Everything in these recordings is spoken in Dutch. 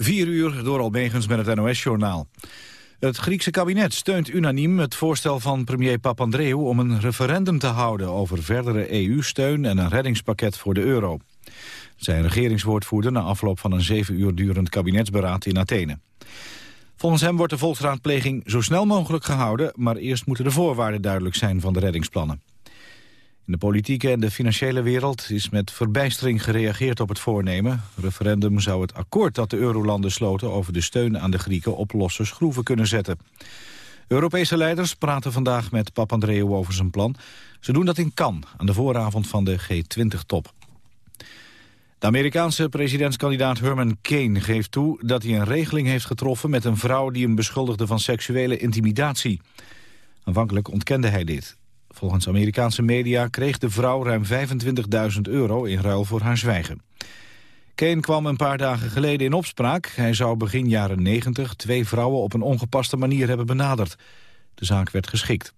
4 uur door Almegens met het NOS-journaal. Het Griekse kabinet steunt unaniem het voorstel van premier Papandreou... om een referendum te houden over verdere EU-steun en een reddingspakket voor de euro. Zijn regeringswoordvoerder na afloop van een zeven uur durend kabinetsberaad in Athene. Volgens hem wordt de volksraadpleging zo snel mogelijk gehouden... maar eerst moeten de voorwaarden duidelijk zijn van de reddingsplannen. De politieke en de financiële wereld is met verbijstering gereageerd op het voornemen. referendum zou het akkoord dat de eurolanden sloten over de steun aan de Grieken op losse schroeven kunnen zetten. Europese leiders praten vandaag met Papandreou over zijn plan. Ze doen dat in Cannes, aan de vooravond van de G20-top. De Amerikaanse presidentskandidaat Herman Kane geeft toe dat hij een regeling heeft getroffen met een vrouw die hem beschuldigde van seksuele intimidatie. Aanvankelijk ontkende hij dit. Volgens Amerikaanse media kreeg de vrouw ruim 25.000 euro in ruil voor haar zwijgen. Kane kwam een paar dagen geleden in opspraak. Hij zou begin jaren 90 twee vrouwen op een ongepaste manier hebben benaderd. De zaak werd geschikt.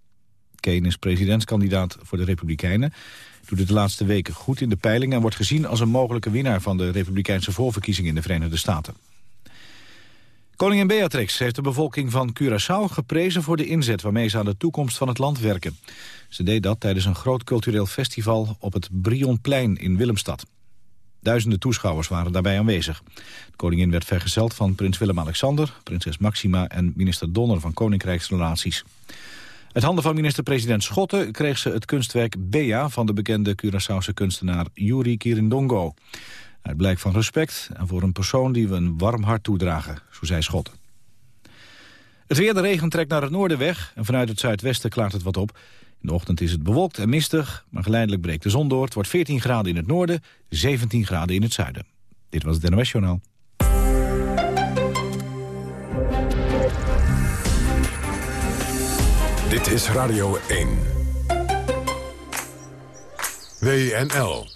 Kane is presidentskandidaat voor de Republikeinen. Doet het de laatste weken goed in de peiling... en wordt gezien als een mogelijke winnaar van de Republikeinse voorverkiezing in de Verenigde Staten. Koningin Beatrix heeft de bevolking van Curaçao geprezen voor de inzet waarmee ze aan de toekomst van het land werken. Ze deed dat tijdens een groot cultureel festival op het Brionplein in Willemstad. Duizenden toeschouwers waren daarbij aanwezig. De koningin werd vergezeld van prins Willem-Alexander, prinses Maxima en minister Donner van Koninkrijksrelaties. Uit handen van minister-president Schotten kreeg ze het kunstwerk Bea van de bekende Curaçaose kunstenaar Yuri Kirindongo. Uit blijk van respect en voor een persoon die we een warm hart toedragen, zo zei Schotten. Het weer, de regen trekt naar het noorden weg en vanuit het zuidwesten klaart het wat op. In de ochtend is het bewolkt en mistig, maar geleidelijk breekt de zon door. Het wordt 14 graden in het noorden, 17 graden in het zuiden. Dit was het NOS Journaal. Dit is Radio 1. WNL.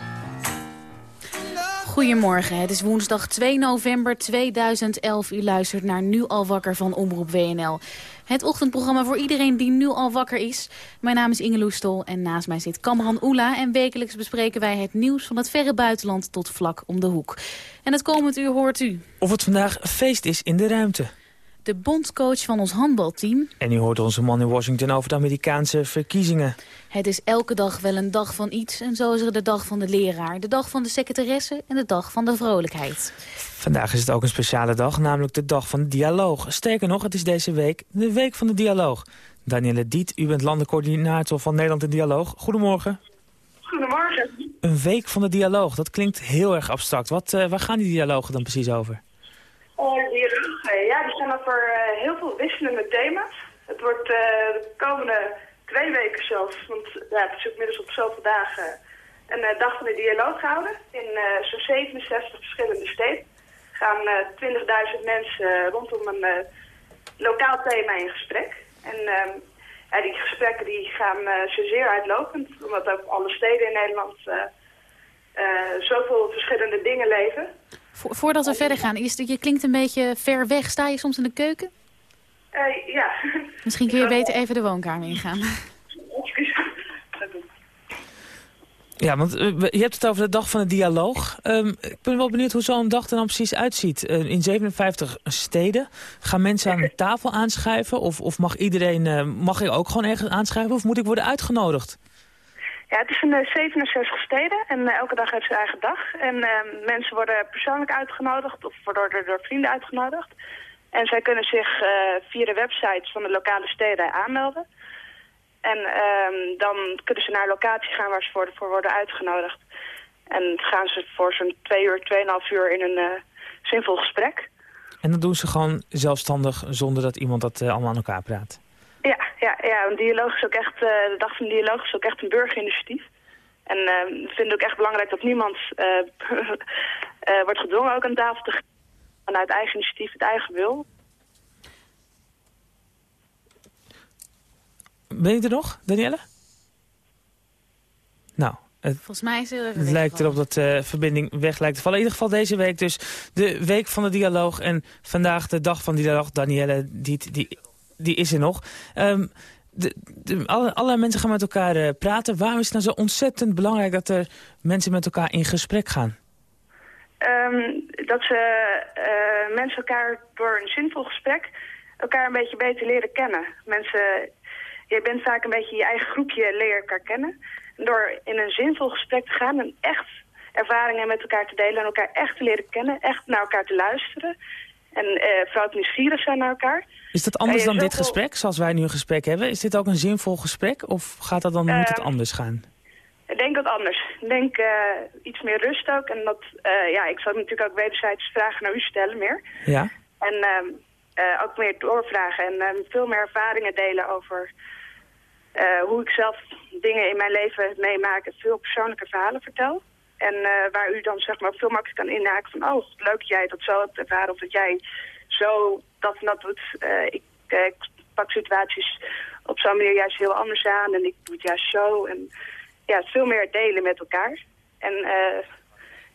Goedemorgen, het is woensdag 2 november 2011. U luistert naar Nu al wakker van Omroep WNL. Het ochtendprogramma voor iedereen die nu al wakker is. Mijn naam is Inge Loestol en naast mij zit Kamran Oela. En wekelijks bespreken wij het nieuws van het verre buitenland tot vlak om de hoek. En het komend uur hoort u... Of het vandaag feest is in de ruimte de bondscoach van ons handbalteam. En u hoort onze man in Washington over de Amerikaanse verkiezingen. Het is elke dag wel een dag van iets. En zo is er de dag van de leraar, de dag van de secretaresse en de dag van de vrolijkheid. Vandaag is het ook een speciale dag, namelijk de dag van de dialoog. Sterker nog, het is deze week de week van de dialoog. Danielle Diet, u bent landencoördinator van Nederland in Dialoog. Goedemorgen. Goedemorgen. Een week van de dialoog, dat klinkt heel erg abstract. Wat, uh, waar gaan die dialogen dan precies over? Uh, dialogen, ja, die gaan over uh, heel veel wisselende thema's. Het wordt uh, de komende twee weken zelfs, want ja, het is ook inmiddels op zoveel dagen, een dag van de dialoog gehouden. In zo'n 67 verschillende steden gaan 20.000 mensen rondom een lokaal thema in gesprek. En ehm, die gesprekken die gaan zozeer uitlopend, omdat ook alle steden in Nederland zoveel verschillende dingen leven voordat we verder gaan, is, je klinkt een beetje ver weg. Sta je soms in de keuken? Uh, ja. Misschien kun je beter even de woonkamer ingaan. Ja, want uh, je hebt het over de dag van de dialoog. Um, ik ben wel benieuwd hoe zo'n dag er dan precies uitziet. Uh, in 57 steden gaan mensen aan een tafel aanschuiven? Of, of mag iedereen, mag ik ook gewoon ergens aanschuiven? Of moet ik worden uitgenodigd? Ja, het is een 67 eh, steden en eh, elke dag heeft zijn eigen dag. En ehm, mensen worden persoonlijk uitgenodigd of worden door, vrienden uitgenodigd. En zij kunnen zich uh, via de websites van de lokale steden aanmelden. En um, dan kunnen ze naar een locatie gaan waar ze voor, worden uitgenodigd. En gaan ze voor zo'n twee uur, tweeënhalf uur in een zinvol gesprek. En dat doen ze gewoon zelfstandig zonder dat iemand dat allemaal aan elkaar praat? Ja, ja, ja een dialoog is ook echt, uh, de dag van de dialoog is ook echt een burgerinitiatief. En uh, we vinden ook echt belangrijk dat niemand uh, wordt gedwongen ook aan tafel te gaan vanuit eigen initiatief, het eigen wil. Ben je er nog, Danielle? Nou, het, Volgens mij is het, het lijkt erop dat de verbinding weg lijkt te vallen. In ieder geval deze week dus de week van de dialoog. En vandaag de dag van de dialoog. Danielle, die, die die is er nog. Um, de, alle, alle, mensen gaan met elkaar uh, praten. Waarom is het nou zo ontzettend belangrijk dat er mensen met elkaar in gesprek gaan? ehm, dat ze uh, mensen elkaar door een zinvol gesprek elkaar een beetje beter leren kennen. Mensen, je bent vaak een beetje je eigen groepje leren elkaar kennen. door in een zinvol gesprek te gaan en echt ervaringen met elkaar te delen en elkaar echt te leren kennen, echt naar elkaar te luisteren en uh, vooral nieuwsgierig zijn naar elkaar. Is dat anders dan dit gesprek, zoals wij nu een gesprek hebben? Is dit ook een zinvol gesprek of gaat dat dan, moet het ehm, anders gaan? Ik denk wat anders. Ik denk uh, iets meer rust ook. En dat, uh, ja, ik zal natuurlijk ook wederzijds vragen naar u stellen meer. Ja. En uh, ook meer doorvragen en ehm, veel meer ervaringen delen over hoe ik zelf dingen in mijn leven meemaak. En veel persoonlijke verhalen vertel. En waar u dan zeg maar veel makkelijker kan inhaken van... oh, leuk dat jij dat zo hebt ervaren of dat jij zo dat en dat doet. ik, ik pak situaties op zo'n manier juist heel anders aan en ik doe het juist zo. En ja, veel meer delen met elkaar. En uh,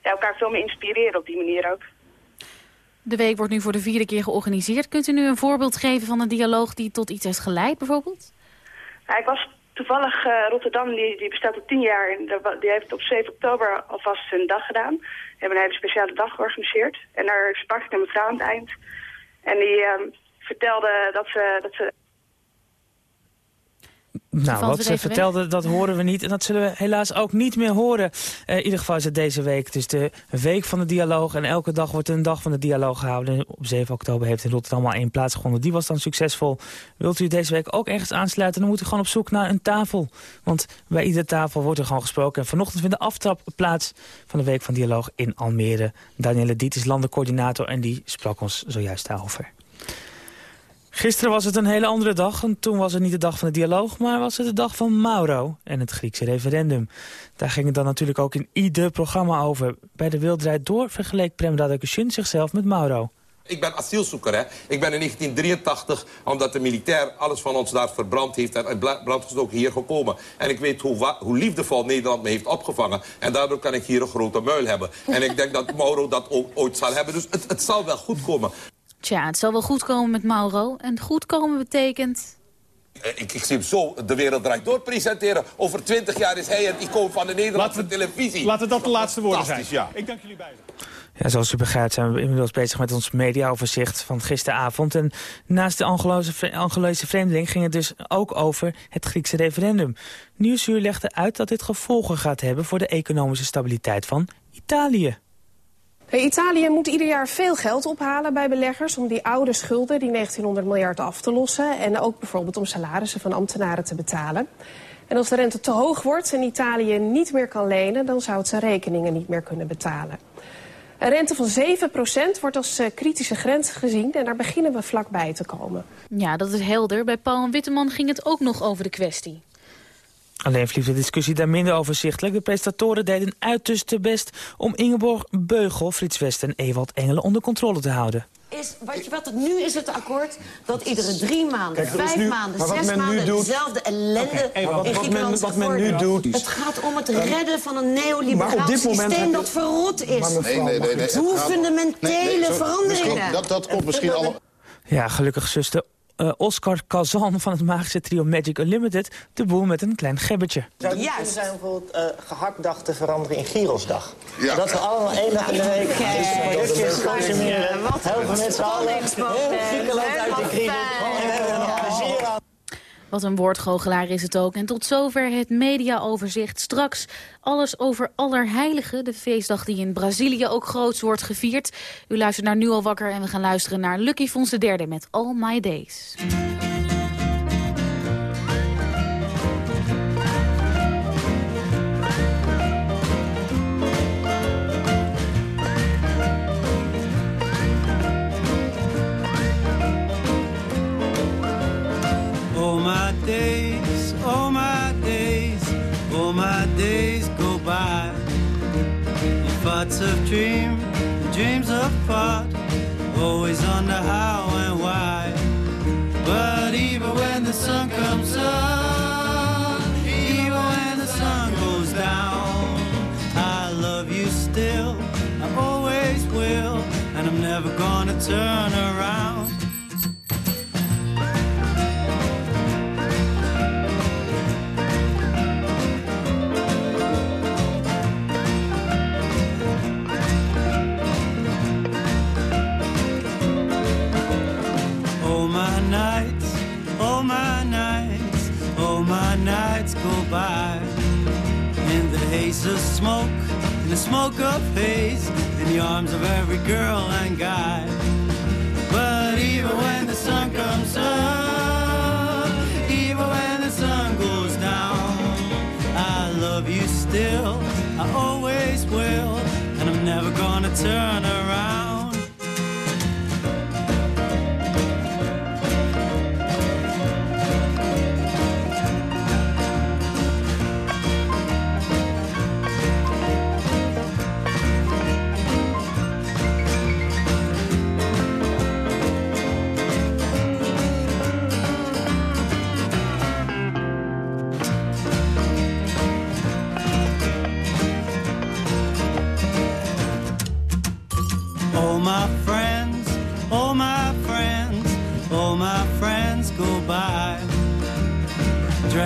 ja, elkaar veel meer inspireren op die manier ook. De week wordt nu voor de vierde keer georganiseerd. Kunt u nu een voorbeeld geven van een dialoog die tot iets heeft geleid bijvoorbeeld? Ik was toevallig uh, Rotterdam, die, die bestaat al tien jaar. En die heeft op 7 oktober alvast een dag gedaan. We hebben een hele speciale dag georganiseerd. En daar sprak ik een mevrouw aan het eind. En die uh, vertelde dat ze, dat ze nou, wat ze vertelde, dat horen we niet. En dat zullen we helaas ook niet meer horen. Uh, in ieder geval is het deze week. Is de week van de dialoog. En elke dag wordt een dag van de dialoog gehouden. Op 7 oktober heeft in Rotterdam al één plaatsgevonden. Die was dan succesvol. Wilt u deze week ook ergens aansluiten, dan moet u gewoon op zoek naar een tafel. Want bij iedere tafel wordt er gewoon gesproken. En vanochtend vindt de aftrap plaats van de week van dialoog in Almere. Danielle Diet is landencoördinator en die sprak ons zojuist daarover. Gisteren was het een hele andere dag. En toen was het niet de dag van de dialoog, maar was het de dag van Mauro en het Griekse referendum. Daar ging het dan natuurlijk ook in ieder programma over. Bij de Wildrijd Door vergeleek Prem Radakation zichzelf met Mauro. Ik ben asielzoeker, hè. Ik ben in 1983, omdat de militair alles van ons daar verbrand heeft... en brandgestoken hier gekomen. En ik weet hoe, hoe liefdevol Nederland me heeft opgevangen. En daardoor kan ik hier een grote muil hebben. En ik denk dat Mauro dat ook ooit zal hebben. Dus het, het zal wel goed komen. Tja, het zal wel goed komen met Mauro. En goed komen betekent... Eh, ik, ik, zie hem zo de wereld draait door presenteren. Over twintig jaar is hij het icoon van de Nederlandse televisie. Laten dat de laatste woorden zijn. Ja. Ik dank jullie beiden. Ja, zoals u begrijpt zijn we inmiddels bezig met ons mediaoverzicht van gisteravond. En naast de Angolese vreemdeling ging het dus ook over het Griekse referendum. Nieuwsuur legde uit dat dit gevolgen gaat hebben voor de economische stabiliteit van Italië. Italië moet ieder jaar veel geld ophalen bij beleggers om die oude schulden, die 1900 miljard, af te lossen. En ook bijvoorbeeld om salarissen van ambtenaren te betalen. En als de rente te hoog wordt en Italië niet meer kan lenen, dan zou het zijn rekeningen niet meer kunnen betalen. Een rente van 7% wordt als eh, kritische grens gezien en daar beginnen we vlakbij te komen. Ja, dat is helder. Bij Paul en Witteman ging het ook nog over de kwestie. Alleen verliep de discussie daar minder overzichtelijk. De presentatoren deden uiterste best om Ingeborg Beugel, Frits West en Ewald Engelen onder controle te houden. Is, weet je wat het nu is het akkoord dat iedere drie maanden, vijf maanden, zes maanden doet, dezelfde ellende okay, wat, wat, men, wat men nu doet. Het gaat om het redden van een neoliberaal systeem dat verrot is. Nee, nee, nee, nee, Hoe fundamentele veranderingen. Dat, dat komt misschien al... Ja, gelukkig zuster uh, Oscar Kazan van het magische trio Magic Unlimited... de boel met een klein gebbetje. Zou het kunnen zijn bijvoorbeeld uh, gehaktdag te veranderen in Gyrosdag? Ja. Dat we allemaal één dag in de week productjes consumeren. Helpen met z'n allen. Griekenland uit de crisis. En we hebben er nog plezier aan. Wat een woordgoochelaar is het ook. En tot zover het mediaoverzicht. Straks alles over Allerheiligen, de feestdag die in Brazilië ook groots wordt gevierd. U luistert naar Nu al wakker en we gaan luisteren naar Lucky Fons III met All My Days. Days, all my days, oh, all oh, my days go by. Thoughts of dream, dreams apart, always wonder how and why. But even when the sun comes up, even when the sun goes down, I love you still, I always will, and I'm never gonna turn around. Smoke, in the smoke of haze, in the arms of every girl and guy. But even when the sun comes up, even when the sun goes down, I love you still, I always will, and I'm never gonna turn around.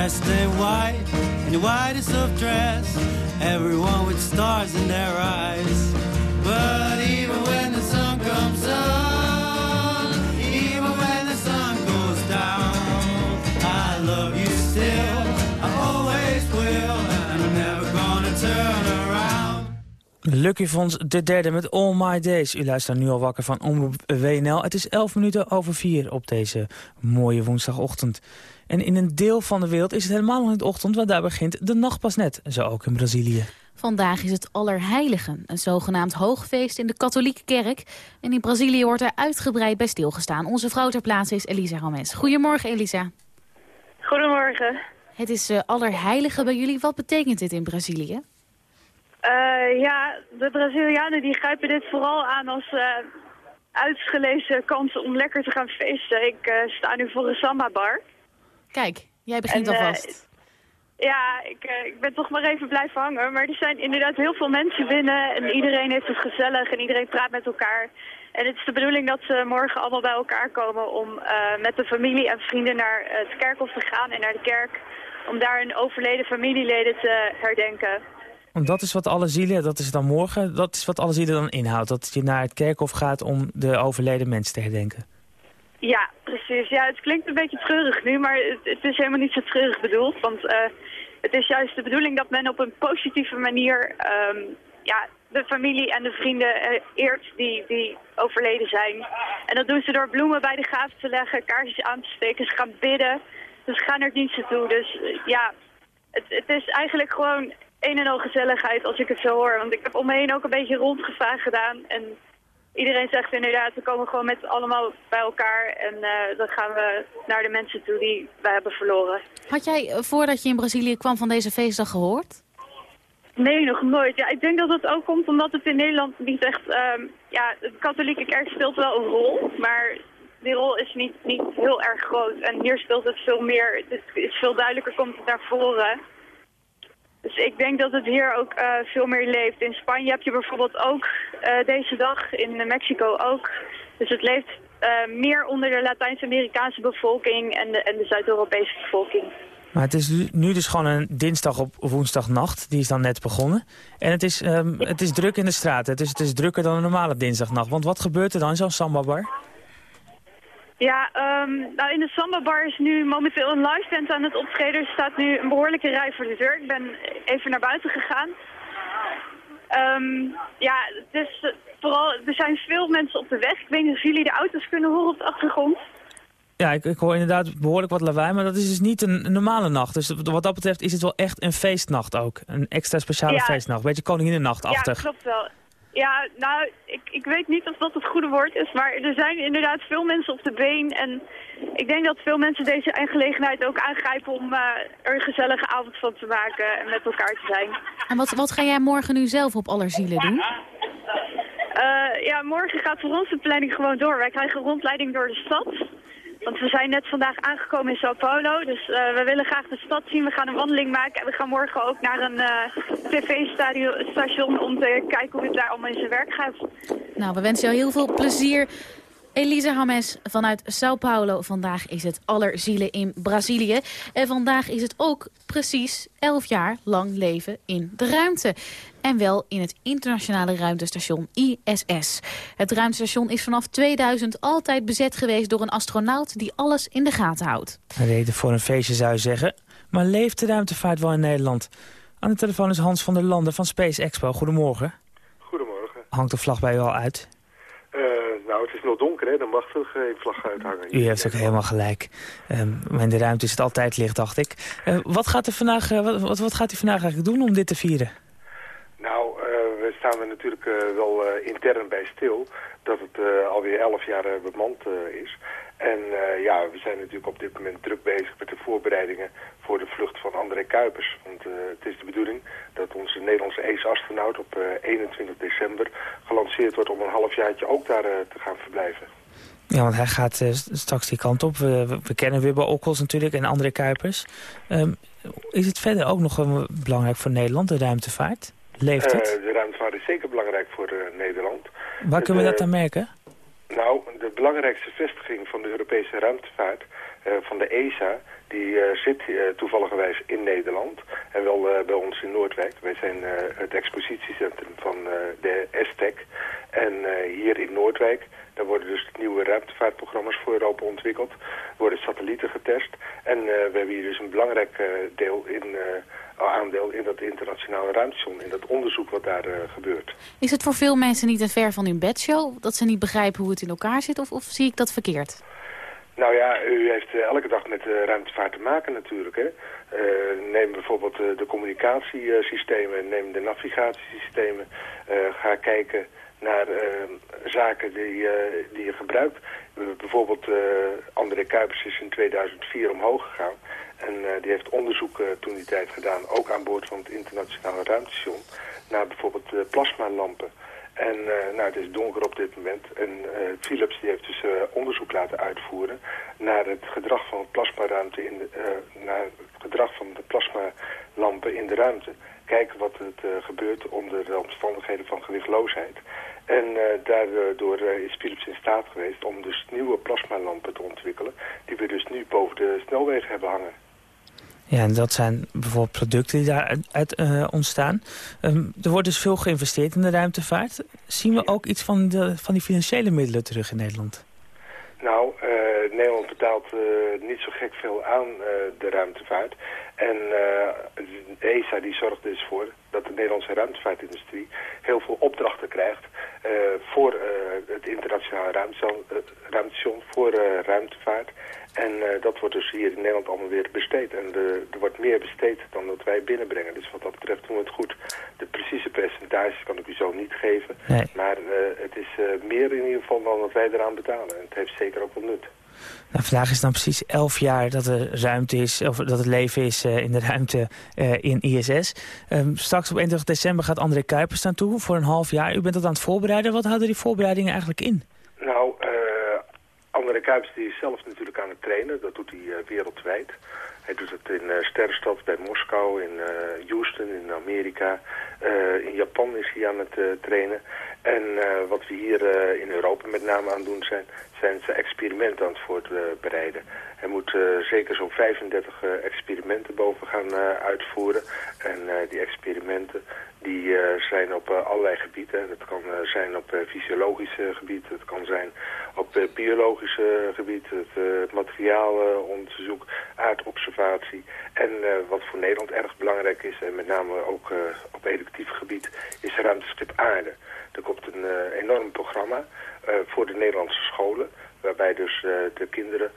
Dressed in white, in the whitest of dress, everyone with stars in their eyes. But even when the sun comes up, even when the sun goes down, I love you still, I always will, and I'm never gonna turn around. Lucky Fons, de derde met All My Days. U luistert nu al wakker van Omroep WNL. Het is 11 minuten over 4 op deze mooie woensdagochtend. En in een deel van de wereld is het helemaal nog in de ochtend... want daar begint de nacht pas net, zo ook in Brazilië. Vandaag is het Allerheiligen, een zogenaamd hoogfeest in de katholieke kerk. En in Brazilië wordt er uitgebreid bij stilgestaan. Onze vrouw ter plaatse is Elisa Rames. Goedemorgen, Elisa. Goedemorgen. Het is uh, Allerheiligen bij jullie. Wat betekent dit in Brazilië? Uh, ja, de Brazilianen die grijpen dit vooral aan als uh, uitgelezen kans om lekker te gaan feesten. Ik sta nu voor een samba-bar. Kijk, jij begint en, alvast. Uh, ja, ik, uh, ik ben toch maar even blijven hangen. Maar er zijn inderdaad heel veel mensen binnen en iedereen heeft het gezellig en iedereen praat met elkaar. En het is de bedoeling dat ze morgen allemaal bij elkaar komen om uh, met de familie en vrienden naar het kerkhof te gaan en naar de kerk. Om daar hun overleden familieleden te herdenken. Want dat is wat alle zielen, dat is dan morgen, dat is wat alle zielen dan inhoudt. Dat je naar het kerkhof gaat om de overleden mensen te herdenken. Ja, precies. Ja, het klinkt een beetje treurig nu, maar het, is helemaal niet zo treurig bedoeld. Want uh, het is juist de bedoeling dat men op een positieve manier um, ja, de familie en de vrienden uh, eert die, die overleden zijn. En dat doen ze door bloemen bij de gaven te leggen, kaarsjes aan te steken. Ze gaan bidden, dus ze gaan er diensten toe. Dus uh, ja, het, het is eigenlijk gewoon een en al gezelligheid als ik het zo hoor. Want ik heb om me heen ook een beetje rondgevraagd gedaan en iedereen zegt inderdaad, we komen gewoon met allemaal bij elkaar en uh, dan gaan we naar de mensen toe die we hebben verloren. Had jij eh, voordat je in Brazilië kwam van deze feestdag gehoord? Nee, nog nooit. Ja, ik denk dat het ook komt omdat het in Nederland niet echt... Um, ja, de katholieke kerk speelt wel een rol, maar die rol is niet, niet heel erg groot. En hier speelt het veel meer, het is veel duidelijker, komt het naar voren. Dus ik denk dat het hier ook uh, veel meer leeft. In Spanje heb je bijvoorbeeld ook uh, deze dag, in Mexico ook. Dus het leeft uh, meer onder de Latijns-Amerikaanse bevolking en de, en de Zuid-Europese bevolking. Maar het is nu dus gewoon een dinsdag op woensdagnacht. Die is dan net begonnen. En het is, um, het is druk in de straat. Het is, het is drukker dan een normale dinsdagnacht. Want wat gebeurt er dan in zo'n samba-bar? Ja, um, nou in de Samba Bar is nu momenteel een live band aan het optreden. Er staat nu een behoorlijke rij voor de deur. Ik ben even naar buiten gegaan. Um, ja, het is uh, vooral, er zijn veel mensen op de weg. Ik weet niet of jullie de auto's kunnen horen op de achtergrond. Ja, ik, ik hoor inderdaad behoorlijk wat lawaai, maar dat is dus niet een, normale nacht. Dus wat dat betreft is het wel echt een feestnacht ook. Een extra speciale ja. feestnacht. Beetje koninginnennachtachtig. Ja, klopt wel. Ja, nou, ik, ik weet niet of dat het goede woord is, maar er zijn inderdaad veel mensen op de been. En ik denk dat veel mensen deze gelegenheid ook aangrijpen om uh, er een gezellige avond van te maken en met elkaar te zijn. En wat, wat ga jij morgen nu zelf op Allerzielen doen? Uh, ja, morgen gaat voor ons de planning gewoon door. Wij krijgen een rondleiding door de stad. Want we zijn net vandaag aangekomen in Sao Paulo, dus uh, we willen graag de stad zien. We gaan een wandeling maken en we gaan morgen ook naar een uh, tv-station om te kijken hoe het daar allemaal in zijn werk gaat. Nou, we wensen jou heel veel plezier. Elisa Hames vanuit Sao Paulo. Vandaag is het Allerzielen in Brazilië. En vandaag is het ook precies 11 jaar lang leven in de ruimte. En wel in het internationale ruimtestation ISS. Het ruimtestation is vanaf 2000 altijd bezet geweest door een astronaut die alles in de gaten houdt. Reden voor een feestje zou je zeggen. Maar leeft de ruimtevaart wel in Nederland? Aan de telefoon is Hans van der Landen van Space Expo. Goedemorgen. Goedemorgen. Hangt de vlag bij u al uit? Uh, nou, het is nog donker, hè? Dan mag er geen vlag uithangen. U heeft ook helemaal gelijk. Um, maar in de ruimte is het altijd licht, dacht ik. Uh, wat, gaat er vandaag, uh, wat, wat, gaat u vandaag eigenlijk doen om dit te vieren? We staan er natuurlijk wel intern bij stil dat het alweer elf jaar bemand is. En ja, we zijn natuurlijk op dit moment druk bezig met de voorbereidingen voor de vlucht van André Kuipers. Want het is de bedoeling dat onze Nederlandse ace-astronaut op uh, 21 december gelanceerd wordt om een halfjaartje ook daar te gaan verblijven. Ja, want hij gaat straks die kant op. We, we kennen Wibbe Okkels natuurlijk en André Kuipers. Um, is het verder ook nog belangrijk voor Nederland, de ruimtevaart? Leeft het? de ruimtevaart is zeker belangrijk voor Nederland. Waar kunnen we dat aan merken? Nou, de belangrijkste vestiging van de Europese ruimtevaart, van de ESA, die uh, zit uh, toevalligerwijs in Nederland en wel bij ons in Noordwijk. Wij zijn het expositiecentrum van de ESTEC. En hier in Noordwijk, daar worden dus nieuwe ruimtevaartprogramma's voor Europa ontwikkeld. worden satellieten getest. En we hebben hier dus een belangrijk deel in aandeel in dat internationale ruimtestation, in dat onderzoek wat daar gebeurt. Is het voor veel mensen niet een ver van hun bedshow, dat ze niet begrijpen hoe het in elkaar zit, of, of zie ik dat verkeerd? Nou ja, u heeft uh, elke dag met uh, ruimtevaart te maken natuurlijk. Hè? neem bijvoorbeeld de communicatiesystemen, neem de navigatiesystemen. ga kijken naar zaken die, die je gebruikt. bijvoorbeeld André Kuipers is in 2004 omhoog gegaan. En die heeft onderzoek toen die tijd gedaan, ook aan boord van het internationale ruimtestation, naar bijvoorbeeld plasmalampen. En nou, het is donker op dit moment. En Philips die heeft dus onderzoek laten uitvoeren naar het gedrag van plasmaruimte in de, naar het gedrag van de plasmalampen in de ruimte. Kijken wat het gebeurt onder de omstandigheden van gewichtloosheid. En daardoor is Philips in staat geweest om dus nieuwe plasmalampen te ontwikkelen... die we dus nu boven de snelwegen hebben hangen. Ja, en dat zijn bijvoorbeeld producten die daaruit uh, ontstaan. Um, er wordt dus veel geïnvesteerd in de ruimtevaart. Zien we ook iets van, de, van die financiële middelen terug in Nederland? Nou, uh, Nederland betaalt uh, niet zo gek veel aan de ruimtevaart. En de ESA die zorgt dus voor dat de Nederlandse ruimtevaartindustrie heel veel opdrachten krijgt voor het internationale ruimtestation, voor ruimtevaart. En dat wordt dus hier in Nederland allemaal weer besteed. En de, er wordt meer besteed dan dat wij binnenbrengen. Dus wat dat betreft doen we het goed. De precieze percentages kan ik u zo niet geven. Nee. Maar het is meer in ieder geval dan wat wij eraan betalen. En het heeft zeker ook wel nut. Nou, vandaag is dan precies elf jaar dat er ruimte is, of dat het leven is in de ruimte in ISS. Um, straks op 21 december gaat André Kuipers naartoe voor een half jaar. U bent dat aan het voorbereiden. Wat houden die voorbereidingen eigenlijk in? Nou, André Kuipers die is zelf natuurlijk aan het trainen. Dat doet hij uh, wereldwijd. Hij doet het in uh, Sterrenstad, bij Moskou, in uh, Houston, in Amerika. in Japan is hij aan het trainen. En wat we hier in Europa met name aan doen zijn, zijn ze experimenten aan het voorbereiden. Hij moet zeker zo'n 35 experimenten boven gaan uitvoeren. En die experimenten die zijn op allerlei gebieden. Dat kan zijn op fysiologisch gebied, het kan zijn op het biologische gebied, het uh, materiaalonderzoek, aardobservatie. En uh, wat voor Nederland erg belangrijk is, en met name ook op educatief gebied, is ruimteschip aarde. Er komt een enorm programma voor de Nederlandse scholen, waarbij dus de kinderen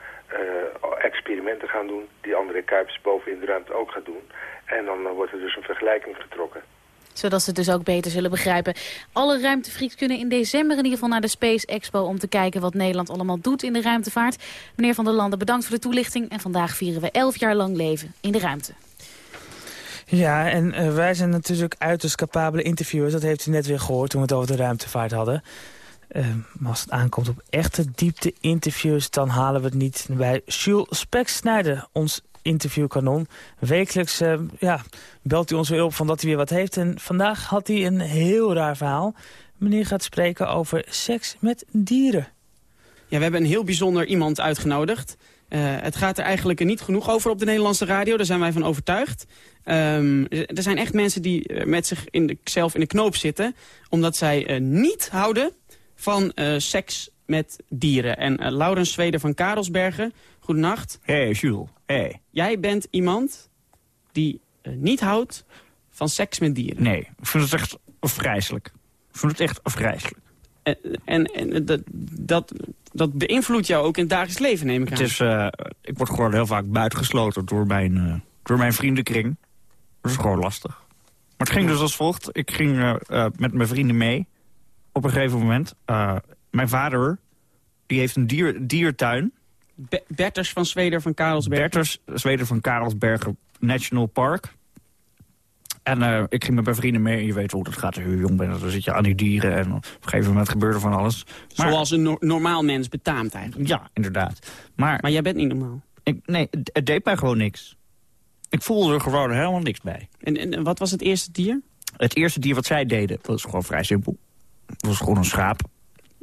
experimenten gaan doen die André Kuipers boven in de ruimte ook gaat doen. En dan wordt er dus een vergelijking getrokken zodat ze het dus ook beter zullen begrijpen. Alle ruimtefreaks kunnen in december in ieder geval naar de Space Expo... om te kijken wat Nederland allemaal doet in de ruimtevaart. Meneer Van der Landen, bedankt voor de toelichting. En vandaag vieren we elf jaar lang leven in de ruimte. Ja, en uh, wij zijn natuurlijk uiterst capabele interviewers. Dat heeft u net weer gehoord toen we het over de ruimtevaart hadden. Uh, maar als het aankomt op echte diepte-interviews... dan halen we het niet bij Jules Speksnijder, ons interviewkanon. Wekelijks uh, ja, belt hij ons weer op van dat hij weer wat heeft. En vandaag had hij een heel raar verhaal. Meneer gaat spreken over seks met dieren. Ja, we hebben een heel bijzonder iemand uitgenodigd. Uh, het gaat er eigenlijk niet genoeg over op de Nederlandse radio. Daar zijn wij van overtuigd. Um, er zijn echt mensen die eh, met zichzelf in de knoop zitten. Omdat zij uh, niet houden van seks met dieren. En Laurens Zweder van Karelsbergen, goedenacht. Hey, Jules. Hey. Jij bent iemand die uh, niet houdt van seks met dieren? Nee, ik vind het echt afgrijzelijk. Ik vind het echt afgrijzelijk. En, en, en dat, dat, dat beïnvloedt jou ook in het dagelijks leven, neem ik aan. Het is, uh, ik word gewoon heel vaak buitengesloten door mijn, uh, door mijn vriendenkring. Dat is gewoon lastig. Maar het ging dus als volgt. Ik ging met mijn vrienden mee. Op een gegeven moment. mijn vader, die heeft een dier, diertuin. Be Berters van Zweder van Karelsberg. Berters Zweder van Karelsbergen National Park. En uh, ik ging met mijn vrienden mee. Je weet hoe dat gaat als je jong bent. Dan zit je aan die dieren en op een gegeven moment gebeurt er van alles. Maar, Zoals een no normaal mens betaamt eigenlijk. Ja, inderdaad. Maar, maar jij bent niet normaal. Ik, nee, het deed mij gewoon niks. Ik voelde er gewoon helemaal niks bij. En, en wat was het eerste dier? Het eerste dier wat zij deden, was gewoon vrij simpel. Het was gewoon een schaap.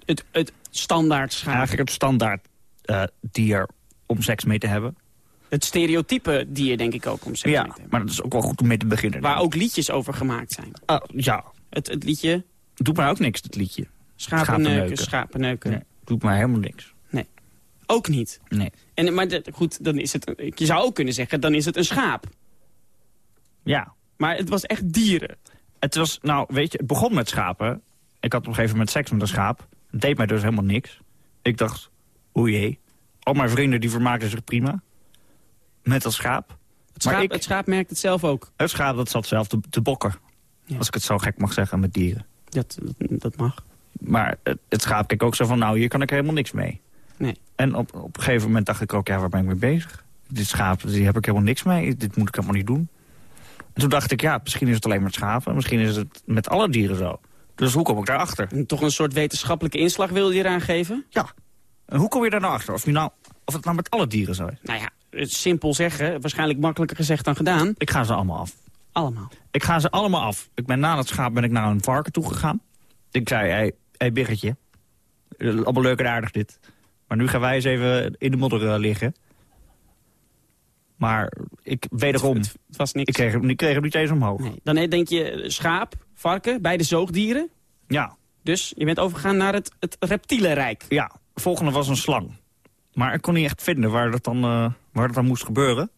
Het, het standaard schaap? Eigenlijk het standaard uh, dier om seks mee te hebben. Het stereotype dier, denk ik ook, om seks ja, mee te hebben. maar dat is ook wel goed om mee te beginnen. Waar ook liedjes over gemaakt zijn. Uh, ja. Het, het liedje? Doet mij ook niks, het liedje. Schapenneuken, schapenneuken. Nee, doet mij helemaal niks. Nee. Ook niet? Nee. En, maar goed, dan is het, je zou ook kunnen zeggen, dan is het een schaap. Ja. Maar het was echt dieren. Het was, nou, weet je, het begon met schapen. Ik had op een gegeven moment seks met een schaap. Het deed mij dus helemaal niks. Ik dacht, o jee. Al mijn vrienden die vermaakten zich prima. Met dat schaap. Het schaap, ik, het schaap merkt het zelf ook. Het schaap dat zat zelf te, te bokken. Als ik het zo gek mag zeggen met dieren. Dat, dat, dat mag. Maar het, het schaap keek ook zo van, nou, hier kan ik helemaal niks mee. Nee. En op, op een gegeven moment dacht ik ook, ja, waar ben ik mee bezig? Dit schaap, die heb ik helemaal niks mee. Dit moet ik helemaal niet doen. En toen dacht ik, ja, misschien is het alleen met schapen. Misschien is het met alle dieren zo. Dus hoe kom ik daarachter? En toch een soort wetenschappelijke inslag wilde je eraan geven? Ja. En hoe kom je daar nou achter? Of, je nou, of het nou met alle dieren zo is? Nou ja, simpel zeggen. Waarschijnlijk makkelijker gezegd dan gedaan. Ik ga ze allemaal af. Allemaal? Ik ga ze allemaal af. Ik ben na het schaap ben ik naar een varken toegegaan. Ik zei, hé, hey, hey, biggetje. Allemaal leuk en aardig dit. Maar nu gaan wij eens even in de modder uh, liggen. Maar ik, wederom, het, het was niks. Ik, kreeg hem, ik kreeg hem niet eens omhoog. Nee. Dan denk je schaap, varken, beide zoogdieren. Ja. Dus je bent overgegaan naar het, het reptielenrijk. Ja, volgende was een slang. Maar ik kon niet echt vinden waar dat dan, uh, waar dat dan moest gebeuren.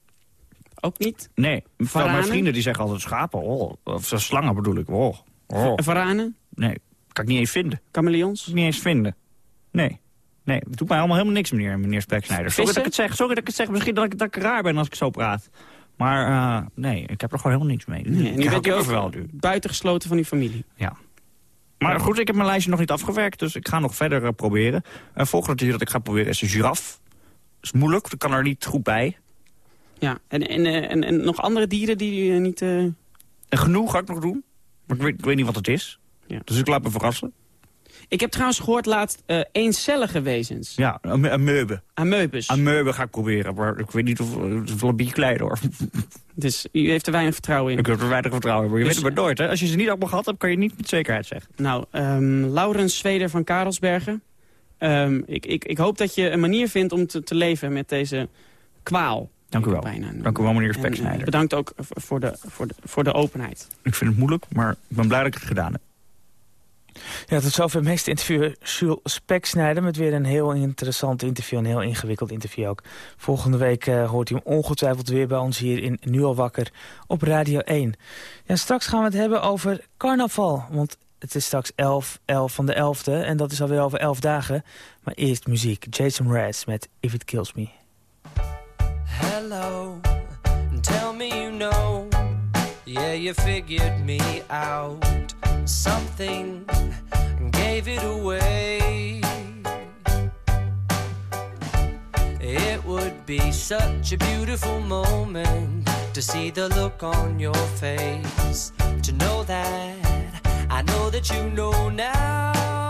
Ook niet? Nee. Van mijn vrienden die zeggen altijd schapen. Oh, of slangen bedoel ik. Oh, oh. Varanen? Nee, kan ik niet eens vinden. Chameleons? Niet eens vinden. Nee. Nee, het doet mij allemaal helemaal niks, meneer, meneer Speksnijder. Sorry dat ik het zeg. Sorry dat ik het zeg. Misschien dat ik, dat ik raar ben als ik zo praat. Maar uh, nee, ik heb er gewoon helemaal niks mee. Nee, nu bent je wel buitengesloten van die familie. Ja. Maar goed, ik heb mijn lijstje nog niet afgewerkt, dus ik ga nog verder uh, proberen. Uh, volgende dier dat ik ga proberen is een giraf. Dat is moeilijk, dat kan er niet goed bij. Ja, en, en, en, en nog andere dieren die je niet... En genoeg ga ik nog doen, maar ik weet, ik weet niet wat het is. Ja. Dus ik laat me verrassen. Ik heb trouwens gehoord laatst uh, eencellige wezens. Ja, ameuben. Ameubes. Ameuben ga ik proberen, maar ik weet niet of het een beetje klein hoor. Dus u heeft er weinig vertrouwen in? Ik heb er weinig vertrouwen in, maar je dus, weet het maar nooit. Hè? Als je ze niet allemaal gehad hebt, kan je niet met zekerheid zeggen. Nou, um, Laurens Zweder van Karelsbergen. Um, ik, ik, ik hoop dat je een manier vindt om te, te leven met deze kwaal. Dank u wel. Dank u wel, meneer Speksnijder. Uh, bedankt ook voor de, voor, de, voor de openheid. Ik vind het moeilijk, maar ik ben blij dat ik het gedaan heb. Ja, tot zover meeste interview Jules Speksnijder... met weer een heel interessant interview, een heel ingewikkeld interview ook. Volgende week uh, hoort u ongetwijfeld weer bij ons hier in Nu op Radio 1. Ja, straks gaan we het hebben over carnaval, want het is straks 11, 11 van de 11e... en dat is alweer over 11 dagen. Maar eerst muziek, Jason Mraz met If It Kills Me. Hello, tell me you know Yeah, you figured me out Something and gave it away. It would be such a beautiful moment to see the look on your face. To know that I know that you know now.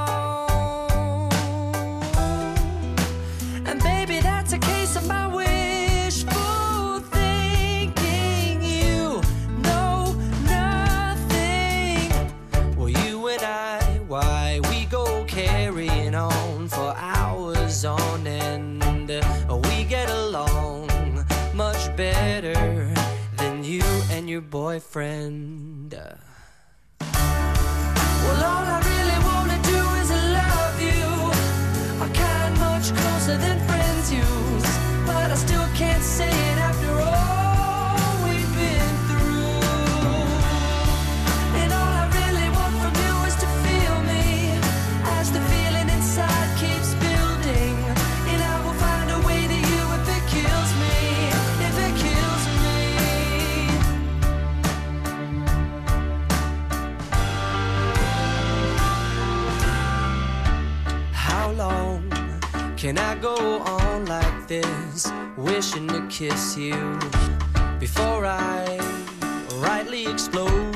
Your boyfriend. Well, all I really wanna do is love you. I kind much closer than friends can I go on like this, wishing to kiss you before I rightly explode?